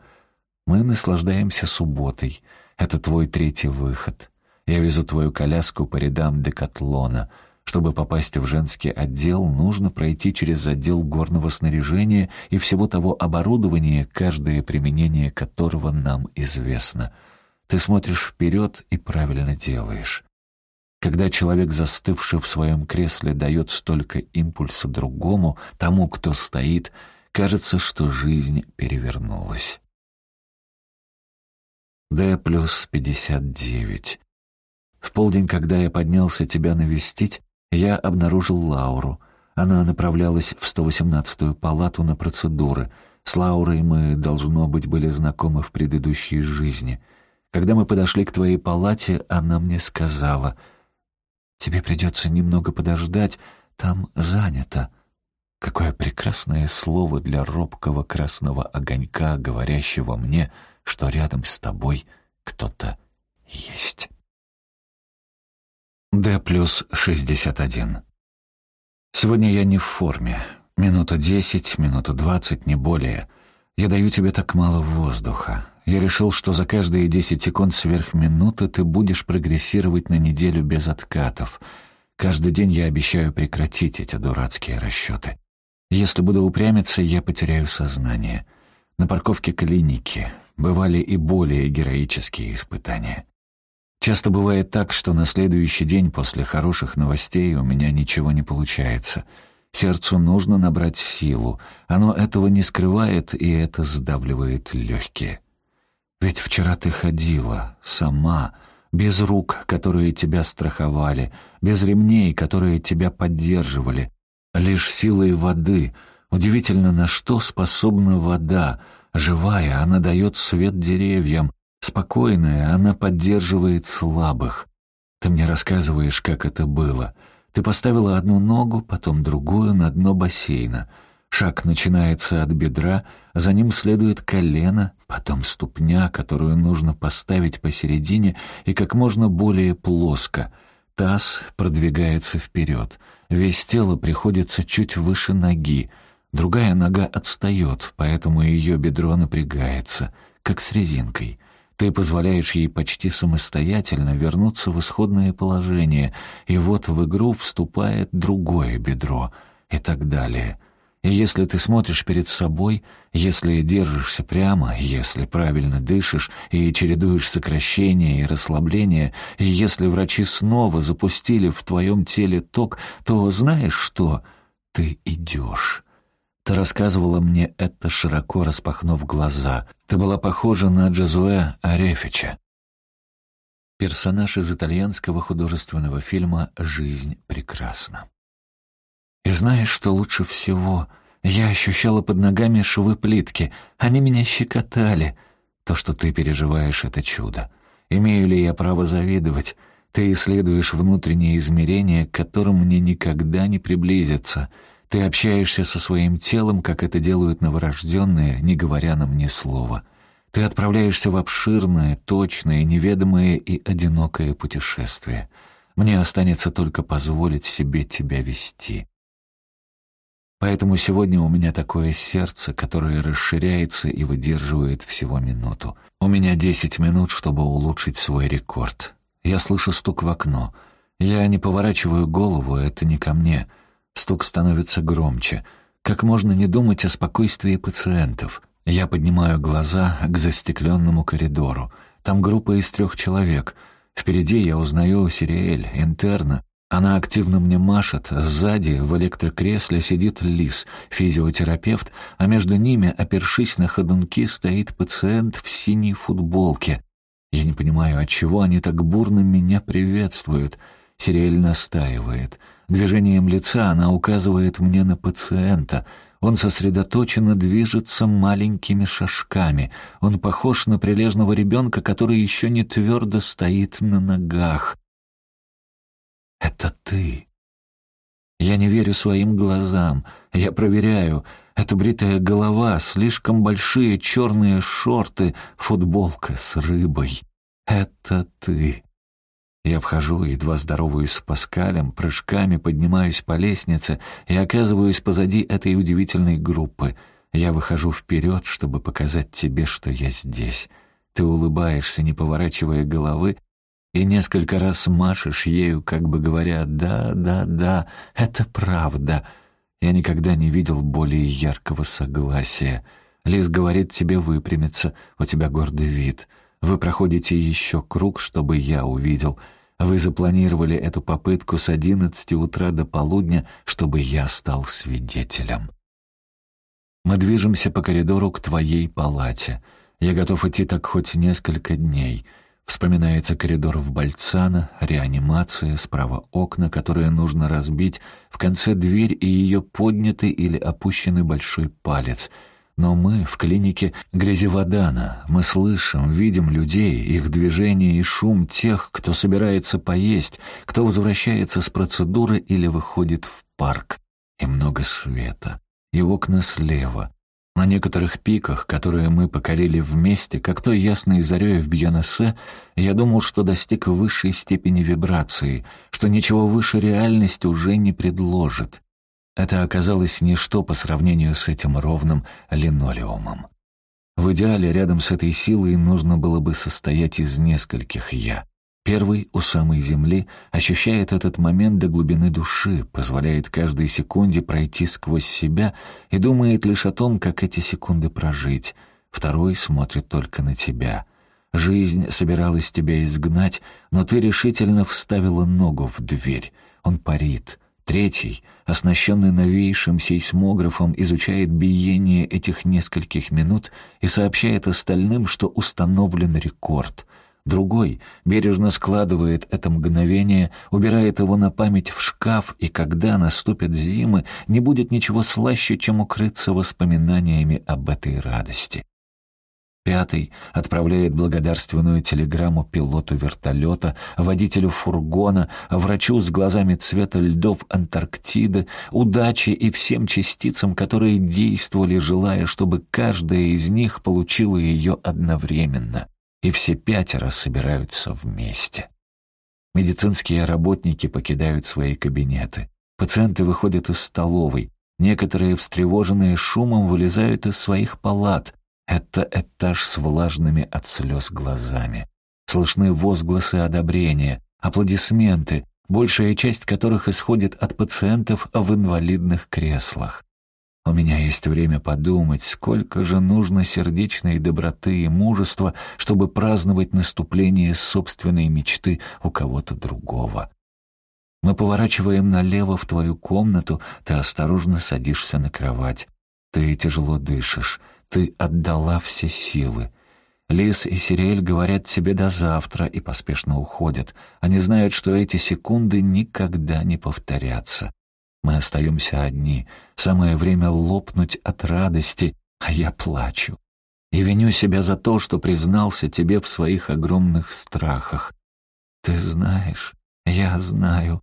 Мы наслаждаемся субботой. Это твой третий выход. Я везу твою коляску по рядам декатлона — чтобы попасть в женский отдел, нужно пройти через отдел горного снаряжения и всего того оборудования, каждое применение которого нам известно. Ты смотришь вперед и правильно делаешь. Когда человек, застывший в своем кресле, дает столько импульса другому, тому, кто стоит, кажется, что жизнь перевернулась. Д плюс пятьдесят девять. В полдень, когда я поднялся тебя навестить, я обнаружил Лауру. Она направлялась в 118-ю палату на процедуры. С Лаурой мы, должно быть, были знакомы в предыдущей жизни. Когда мы подошли к твоей палате, она мне сказала, «Тебе придется немного подождать, там занято». Какое прекрасное слово для робкого красного огонька, говорящего мне, что рядом с тобой кто-то есть. Д плюс шестьдесят один. Сегодня я не в форме. Минута десять, минута двадцать, не более. Я даю тебе так мало воздуха. Я решил, что за каждые десять секунд сверх минуты ты будешь прогрессировать на неделю без откатов. Каждый день я обещаю прекратить эти дурацкие расчеты. Если буду упрямиться, я потеряю сознание. На парковке клиники бывали и более героические испытания. Часто бывает так, что на следующий день после хороших новостей у меня ничего не получается. Сердцу нужно набрать силу. Оно этого не скрывает, и это сдавливает легкие. Ведь вчера ты ходила, сама, без рук, которые тебя страховали, без ремней, которые тебя поддерживали, лишь силой воды. Удивительно, на что способна вода. Живая, она дает свет деревьям, Спокойная, она поддерживает слабых. Ты мне рассказываешь, как это было. Ты поставила одну ногу, потом другую на дно бассейна. Шаг начинается от бедра, за ним следует колено, потом ступня, которую нужно поставить посередине и как можно более плоско. Таз продвигается вперед. Весь тело приходится чуть выше ноги. Другая нога отстает, поэтому ее бедро напрягается, как с резинкой. Ты позволяешь ей почти самостоятельно вернуться в исходное положение, и вот в игру вступает другое бедро, и так далее. Если ты смотришь перед собой, если держишься прямо, если правильно дышишь и чередуешь сокращение и расслабление, и если врачи снова запустили в твоем теле ток, то знаешь что? Ты идешь. Ты рассказывала мне это, широко распахнув глаза. Ты была похожа на Джозуэ Арефича. Персонаж из итальянского художественного фильма «Жизнь прекрасна». И знаешь, что лучше всего? Я ощущала под ногами швы плитки. Они меня щекотали. То, что ты переживаешь, — это чудо. Имею ли я право завидовать? Ты исследуешь внутренние измерения, к которым мне никогда не приблизиться — ты общаешься со своим телом, как это делают новорожденные, не говоря нам ни слова. Ты отправляешься в обширное, точное, неведомое и одинокое путешествие. Мне останется только позволить себе тебя вести. Поэтому сегодня у меня такое сердце, которое расширяется и выдерживает всего минуту. У меня десять минут, чтобы улучшить свой рекорд. Я слышу стук в окно. Я не поворачиваю голову, это не ко мне — Стук становится громче. Как можно не думать о спокойствии пациентов? Я поднимаю глаза к застекленному коридору. Там группа из трех человек. Впереди я узнаю Сириэль, интерна. Она активно мне машет. Сзади в электрокресле сидит Лис, физиотерапевт, а между ними, опершись на ходунки, стоит пациент в синей футболке. Я не понимаю, отчего они так бурно меня приветствуют. Сириэль настаивает — Движением лица она указывает мне на пациента. Он сосредоточенно движется маленькими шажками. Он похож на прилежного ребенка, который еще не твердо стоит на ногах. «Это ты!» Я не верю своим глазам. Я проверяю. Это бритая голова, слишком большие черные шорты, футболка с рыбой. Это ты. Я вхожу, едва здороваюсь с Паскалем, прыжками поднимаюсь по лестнице и оказываюсь позади этой удивительной группы. Я выхожу вперед, чтобы показать тебе, что я здесь. Ты улыбаешься, не поворачивая головы, и несколько раз машешь ею, как бы говоря «да, да, да, это правда». Я никогда не видел более яркого согласия. Лис говорит тебе выпрямиться, у тебя гордый вид — вы проходите еще круг, чтобы я увидел. Вы запланировали эту попытку с одиннадцати утра до полудня, чтобы я стал свидетелем. Мы движемся по коридору к твоей палате. Я готов идти так хоть несколько дней. Вспоминается коридор в Бальцана, реанимация, справа окна, которые нужно разбить, в конце дверь и ее поднятый или опущенный большой палец. Но мы в клинике Грязеводана. Мы слышим, видим людей, их движение и шум тех, кто собирается поесть, кто возвращается с процедуры или выходит в парк. И много света. И окна слева, на некоторых пиках, которые мы покорили вместе, как той ясной зарей в Бьенесе, я думал, что достиг высшей степени вибрации, что ничего выше реальность уже не предложит. Это оказалось ничто по сравнению с этим ровным линолеумом. В идеале рядом с этой силой нужно было бы состоять из нескольких «я». Первый у самой земли ощущает этот момент до глубины души, позволяет каждой секунде пройти сквозь себя и думает лишь о том, как эти секунды прожить. Второй смотрит только на тебя. Жизнь собиралась тебя изгнать, но ты решительно вставила ногу в дверь. Он парит. Третий, оснащенный новейшим сейсмографом, изучает биение этих нескольких минут и сообщает остальным, что установлен рекорд — Другой бережно складывает это мгновение, убирает его на память в шкаф, и когда наступят зимы, не будет ничего слаще, чем укрыться воспоминаниями об этой радости. Пятый отправляет благодарственную телеграмму пилоту вертолета, водителю фургона, врачу с глазами цвета льдов Антарктиды, удачи и всем частицам, которые действовали, желая, чтобы каждая из них получила ее одновременно и все пятеро собираются вместе. Медицинские работники покидают свои кабинеты. Пациенты выходят из столовой. Некоторые, встревоженные шумом, вылезают из своих палат. Это этаж с влажными от слез глазами. Слышны возгласы одобрения, аплодисменты, большая часть которых исходит от пациентов в инвалидных креслах. У меня есть время подумать, сколько же нужно сердечной доброты и мужества, чтобы праздновать наступление собственной мечты у кого-то другого. Мы поворачиваем налево в твою комнату, ты осторожно садишься на кровать. Ты тяжело дышишь, ты отдала все силы. Лис и Сириэль говорят тебе до завтра и поспешно уходят. Они знают, что эти секунды никогда не повторятся. Мы остаемся одни. Самое время лопнуть от радости, а я плачу. И виню себя за то, что признался тебе в своих огромных страхах. Ты знаешь, я знаю.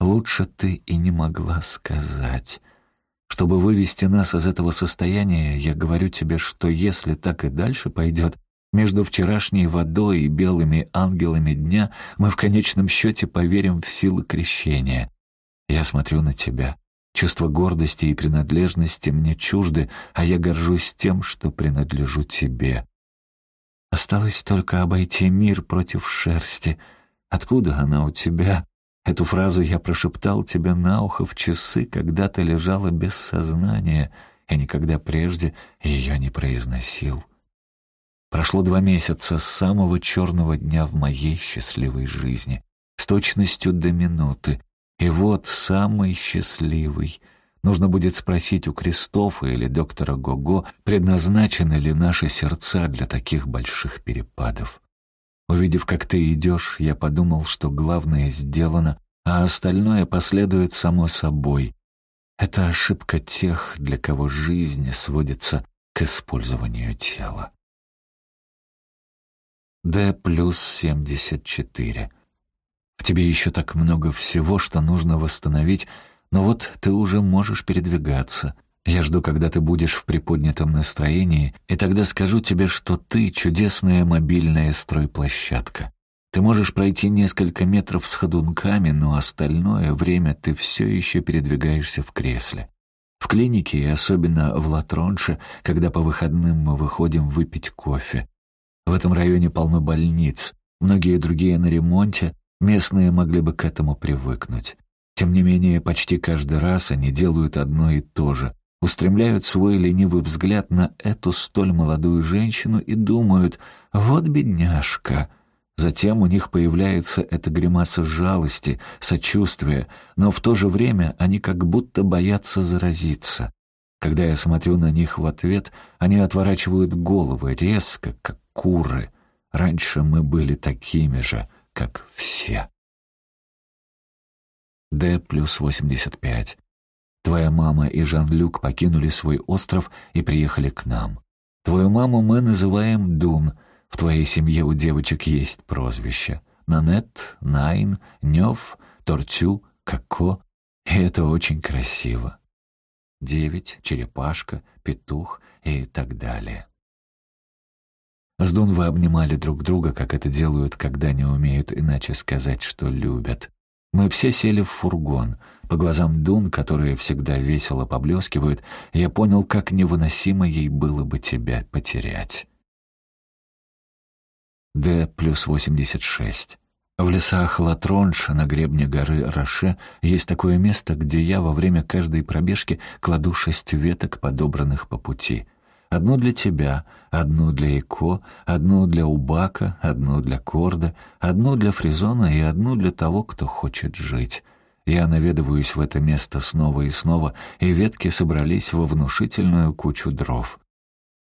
Лучше ты и не могла сказать. Чтобы вывести нас из этого состояния, я говорю тебе, что если так и дальше пойдет, между вчерашней водой и белыми ангелами дня мы в конечном счете поверим в силы крещения. Я смотрю на тебя. Чувство гордости и принадлежности мне чужды, а я горжусь тем, что принадлежу тебе. Осталось только обойти мир против шерсти. Откуда она у тебя? Эту фразу я прошептал тебе на ухо в часы, когда ты лежала без сознания, и никогда прежде ее не произносил. Прошло два месяца с самого черного дня в моей счастливой жизни, с точностью до минуты, и вот самый счастливый. Нужно будет спросить у Кристофа или доктора Гого, предназначены ли наши сердца для таких больших перепадов. Увидев, как ты идешь, я подумал, что главное сделано, а остальное последует само собой. Это ошибка тех, для кого жизнь сводится к использованию тела. Д плюс семьдесят четыре. Тебе еще так много всего, что нужно восстановить, но вот ты уже можешь передвигаться. Я жду, когда ты будешь в приподнятом настроении, и тогда скажу тебе, что ты — чудесная мобильная стройплощадка. Ты можешь пройти несколько метров с ходунками, но остальное время ты все еще передвигаешься в кресле. В клинике и особенно в Латронше, когда по выходным мы выходим выпить кофе. В этом районе полно больниц, многие другие на ремонте, Местные могли бы к этому привыкнуть. Тем не менее, почти каждый раз они делают одно и то же. Устремляют свой ленивый взгляд на эту столь молодую женщину и думают «Вот бедняжка». Затем у них появляется эта гримаса жалости, сочувствия, но в то же время они как будто боятся заразиться. Когда я смотрю на них в ответ, они отворачивают головы резко, как куры — Раньше мы были такими же, как все. Д плюс 85. Твоя мама и Жан-Люк покинули свой остров и приехали к нам. Твою маму мы называем Дун. В твоей семье у девочек есть прозвища. Нанет, Найн, Нёв, Тортю, Како. И это очень красиво. Девять, черепашка, петух и так далее. С Дун вы обнимали друг друга, как это делают, когда не умеют иначе сказать, что любят. Мы все сели в фургон. По глазам Дун, которые всегда весело поблескивают, я понял, как невыносимо ей было бы тебя потерять. Д плюс 86. В лесах Латронж на гребне горы Роше есть такое место, где я во время каждой пробежки кладу шесть веток, подобранных по пути. Одну для тебя, одну для Эко, одну для Убака, одну для Корда, одну для Фризона и одну для того, кто хочет жить. Я наведываюсь в это место снова и снова, и ветки собрались во внушительную кучу дров.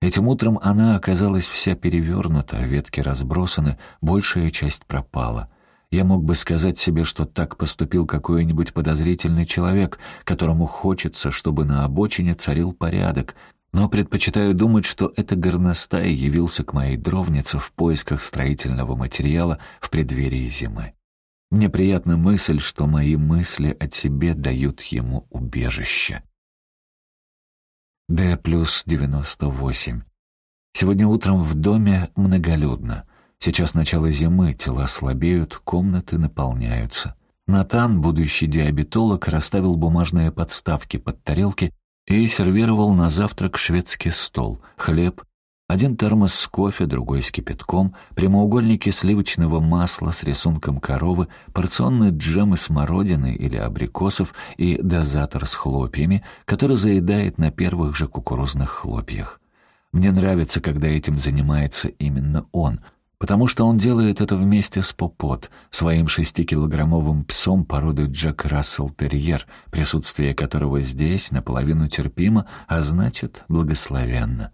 Этим утром она оказалась вся перевернута, ветки разбросаны, большая часть пропала. Я мог бы сказать себе, что так поступил какой-нибудь подозрительный человек, которому хочется, чтобы на обочине царил порядок, но предпочитаю думать, что это горностай явился к моей дровнице в поисках строительного материала в преддверии зимы. Мне приятна мысль, что мои мысли о тебе дают ему убежище. Д плюс девяносто восемь. Сегодня утром в доме многолюдно. Сейчас начало зимы, тела слабеют, комнаты наполняются. Натан, будущий диабетолог, расставил бумажные подставки под тарелки и сервировал на завтрак шведский стол, хлеб, один термос с кофе, другой с кипятком, прямоугольники сливочного масла с рисунком коровы, порционные джемы смородины или абрикосов и дозатор с хлопьями, который заедает на первых же кукурузных хлопьях. Мне нравится, когда этим занимается именно он — потому что он делает это вместе с Попот, своим шестикилограммовым псом породы Джек Рассел Терьер, присутствие которого здесь наполовину терпимо, а значит, благословенно.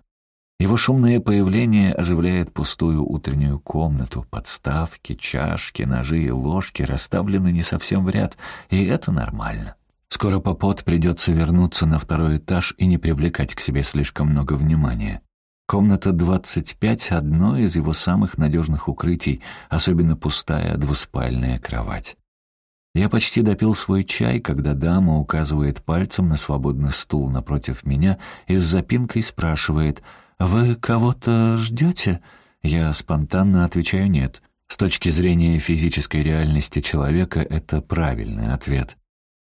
Его шумное появление оживляет пустую утреннюю комнату, подставки, чашки, ножи и ложки расставлены не совсем в ряд, и это нормально. Скоро Попот придется вернуться на второй этаж и не привлекать к себе слишком много внимания. Комната 25 — одно из его самых надежных укрытий, особенно пустая двуспальная кровать. Я почти допил свой чай, когда дама указывает пальцем на свободный стул напротив меня и с запинкой спрашивает «Вы кого-то ждете?» Я спонтанно отвечаю «нет». С точки зрения физической реальности человека это правильный ответ.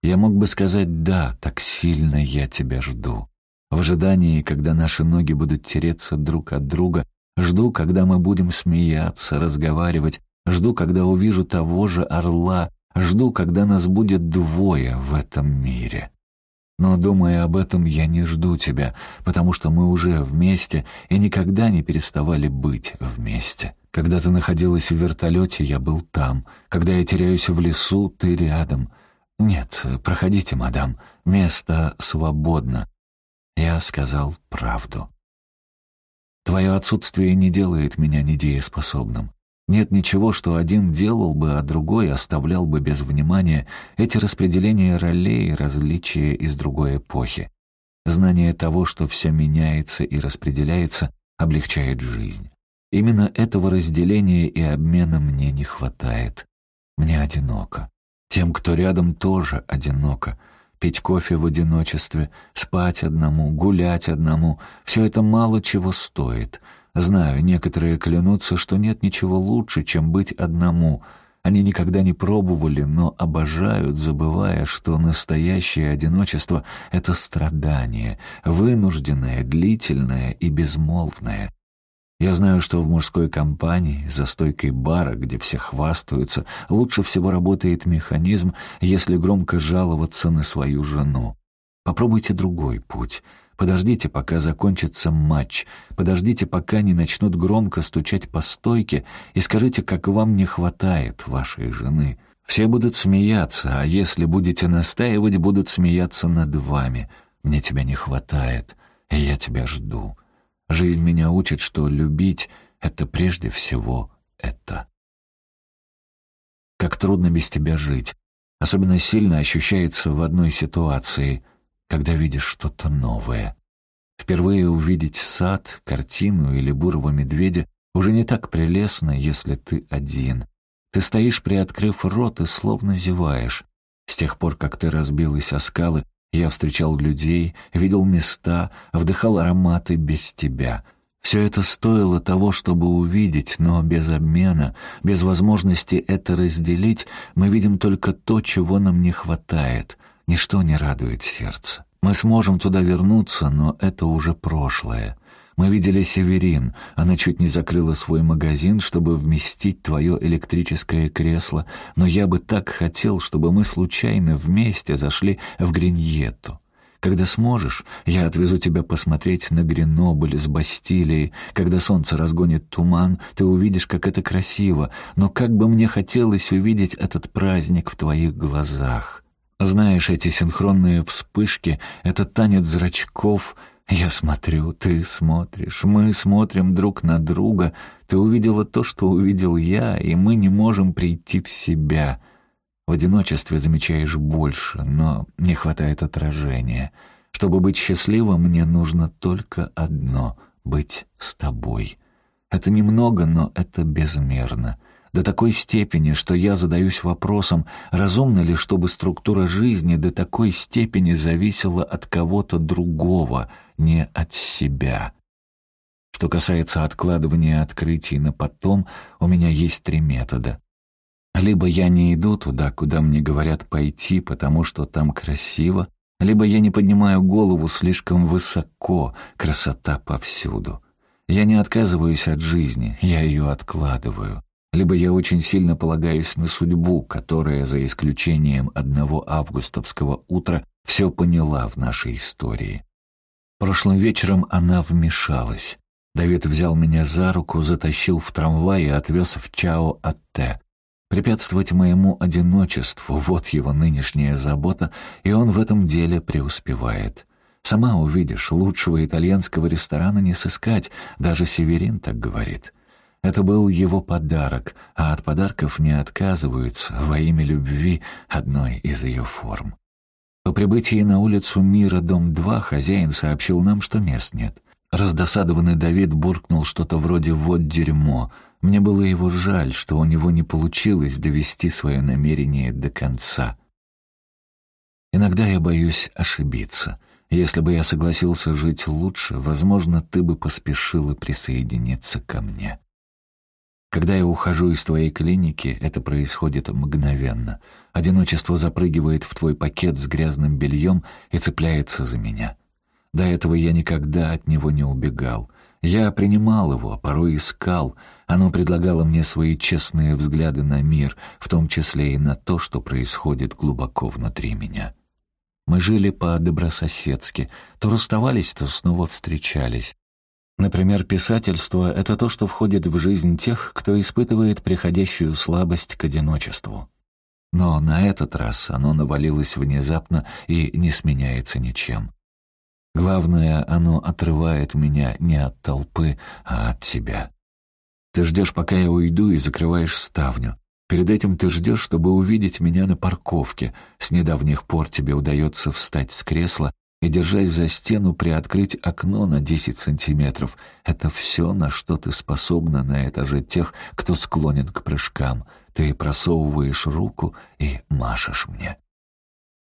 Я мог бы сказать «да, так сильно я тебя жду». В ожидании, когда наши ноги будут тереться друг от друга, жду, когда мы будем смеяться, разговаривать, жду, когда увижу того же орла, жду, когда нас будет двое в этом мире. Но, думая об этом, я не жду тебя, потому что мы уже вместе и никогда не переставали быть вместе. Когда ты находилась в вертолете, я был там. Когда я теряюсь в лесу, ты рядом. Нет, проходите, мадам, место свободно. Я сказал правду. Твое отсутствие не делает меня недееспособным. Нет ничего, что один делал бы, а другой оставлял бы без внимания эти распределения ролей, различия из другой эпохи. Знание того, что все меняется и распределяется, облегчает жизнь. Именно этого разделения и обмена мне не хватает. Мне одиноко. Тем, кто рядом, тоже одиноко пить кофе в одиночестве, спать одному, гулять одному — все это мало чего стоит. Знаю, некоторые клянутся, что нет ничего лучше, чем быть одному. Они никогда не пробовали, но обожают, забывая, что настоящее одиночество — это страдание, вынужденное, длительное и безмолвное — я знаю, что в мужской компании, за стойкой бара, где все хвастаются, лучше всего работает механизм, если громко жаловаться на свою жену. Попробуйте другой путь. Подождите, пока закончится матч. Подождите, пока не начнут громко стучать по стойке, и скажите, как вам не хватает вашей жены. Все будут смеяться, а если будете настаивать, будут смеяться над вами. Мне тебя не хватает, и я тебя жду. Жизнь меня учит, что любить — это прежде всего это. Как трудно без тебя жить. Особенно сильно ощущается в одной ситуации, когда видишь что-то новое. Впервые увидеть сад, картину или бурого медведя уже не так прелестно, если ты один. Ты стоишь, приоткрыв рот, и словно зеваешь. С тех пор, как ты разбилась о скалы, я встречал людей, видел места, вдыхал ароматы без тебя. Все это стоило того, чтобы увидеть, но без обмена, без возможности это разделить, мы видим только то, чего нам не хватает. Ничто не радует сердце. Мы сможем туда вернуться, но это уже прошлое. Мы видели Северин. Она чуть не закрыла свой магазин, чтобы вместить твое электрическое кресло, но я бы так хотел, чтобы мы случайно вместе зашли в Гриньетту. Когда сможешь, я отвезу тебя посмотреть на Гренобль с Бастилией. Когда солнце разгонит туман, ты увидишь, как это красиво. Но как бы мне хотелось увидеть этот праздник в твоих глазах. Знаешь, эти синхронные вспышки, этот танец зрачков — я смотрю, ты смотришь, мы смотрим друг на друга. Ты увидела то, что увидел я, и мы не можем прийти в себя. В одиночестве замечаешь больше, но не хватает отражения. Чтобы быть счастливым, мне нужно только одно — быть с тобой. Это немного, но это безмерно до такой степени, что я задаюсь вопросом, разумно ли, чтобы структура жизни до такой степени зависела от кого-то другого, не от себя. Что касается откладывания открытий на потом, у меня есть три метода. Либо я не иду туда, куда мне говорят пойти, потому что там красиво, либо я не поднимаю голову слишком высоко, красота повсюду. Я не отказываюсь от жизни, я ее откладываю либо я очень сильно полагаюсь на судьбу, которая, за исключением одного августовского утра, все поняла в нашей истории. Прошлым вечером она вмешалась. Давид взял меня за руку, затащил в трамвай и отвез в Чао-Атте. Препятствовать моему одиночеству — вот его нынешняя забота, и он в этом деле преуспевает. Сама увидишь, лучшего итальянского ресторана не сыскать, даже Северин так говорит. Это был его подарок, а от подарков не отказываются во имя любви одной из ее форм. По прибытии на улицу Мира, дом 2, хозяин сообщил нам, что мест нет. Раздосадованный Давид буркнул что-то вроде «вот дерьмо». Мне было его жаль, что у него не получилось довести свое намерение до конца. Иногда я боюсь ошибиться. Если бы я согласился жить лучше, возможно, ты бы поспешила присоединиться ко мне. Когда я ухожу из твоей клиники, это происходит мгновенно. Одиночество запрыгивает в твой пакет с грязным бельем и цепляется за меня. До этого я никогда от него не убегал. Я принимал его, а порой искал. Оно предлагало мне свои честные взгляды на мир, в том числе и на то, что происходит глубоко внутри меня. Мы жили по-добрососедски, то расставались, то снова встречались. Например, писательство — это то, что входит в жизнь тех, кто испытывает приходящую слабость к одиночеству. Но на этот раз оно навалилось внезапно и не сменяется ничем. Главное, оно отрывает меня не от толпы, а от себя. Ты ждешь, пока я уйду, и закрываешь ставню. Перед этим ты ждешь, чтобы увидеть меня на парковке. С недавних пор тебе удается встать с кресла и, держась за стену, приоткрыть окно на 10 сантиметров. Это все, на что ты способна на этаже тех, кто склонен к прыжкам. Ты просовываешь руку и машешь мне.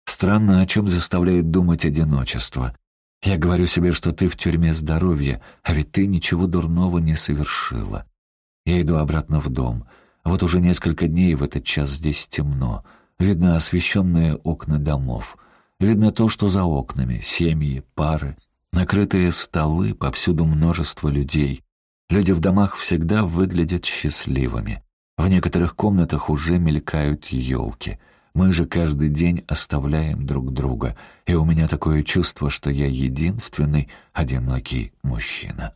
Странно, о чем заставляет думать одиночество. Я говорю себе, что ты в тюрьме здоровья, а ведь ты ничего дурного не совершила. Я иду обратно в дом. Вот уже несколько дней в этот час здесь темно. Видно освещенные окна домов — Видно то, что за окнами, семьи, пары, накрытые столы, повсюду множество людей. Люди в домах всегда выглядят счастливыми. В некоторых комнатах уже мелькают елки. Мы же каждый день оставляем друг друга, и у меня такое чувство, что я единственный одинокий мужчина.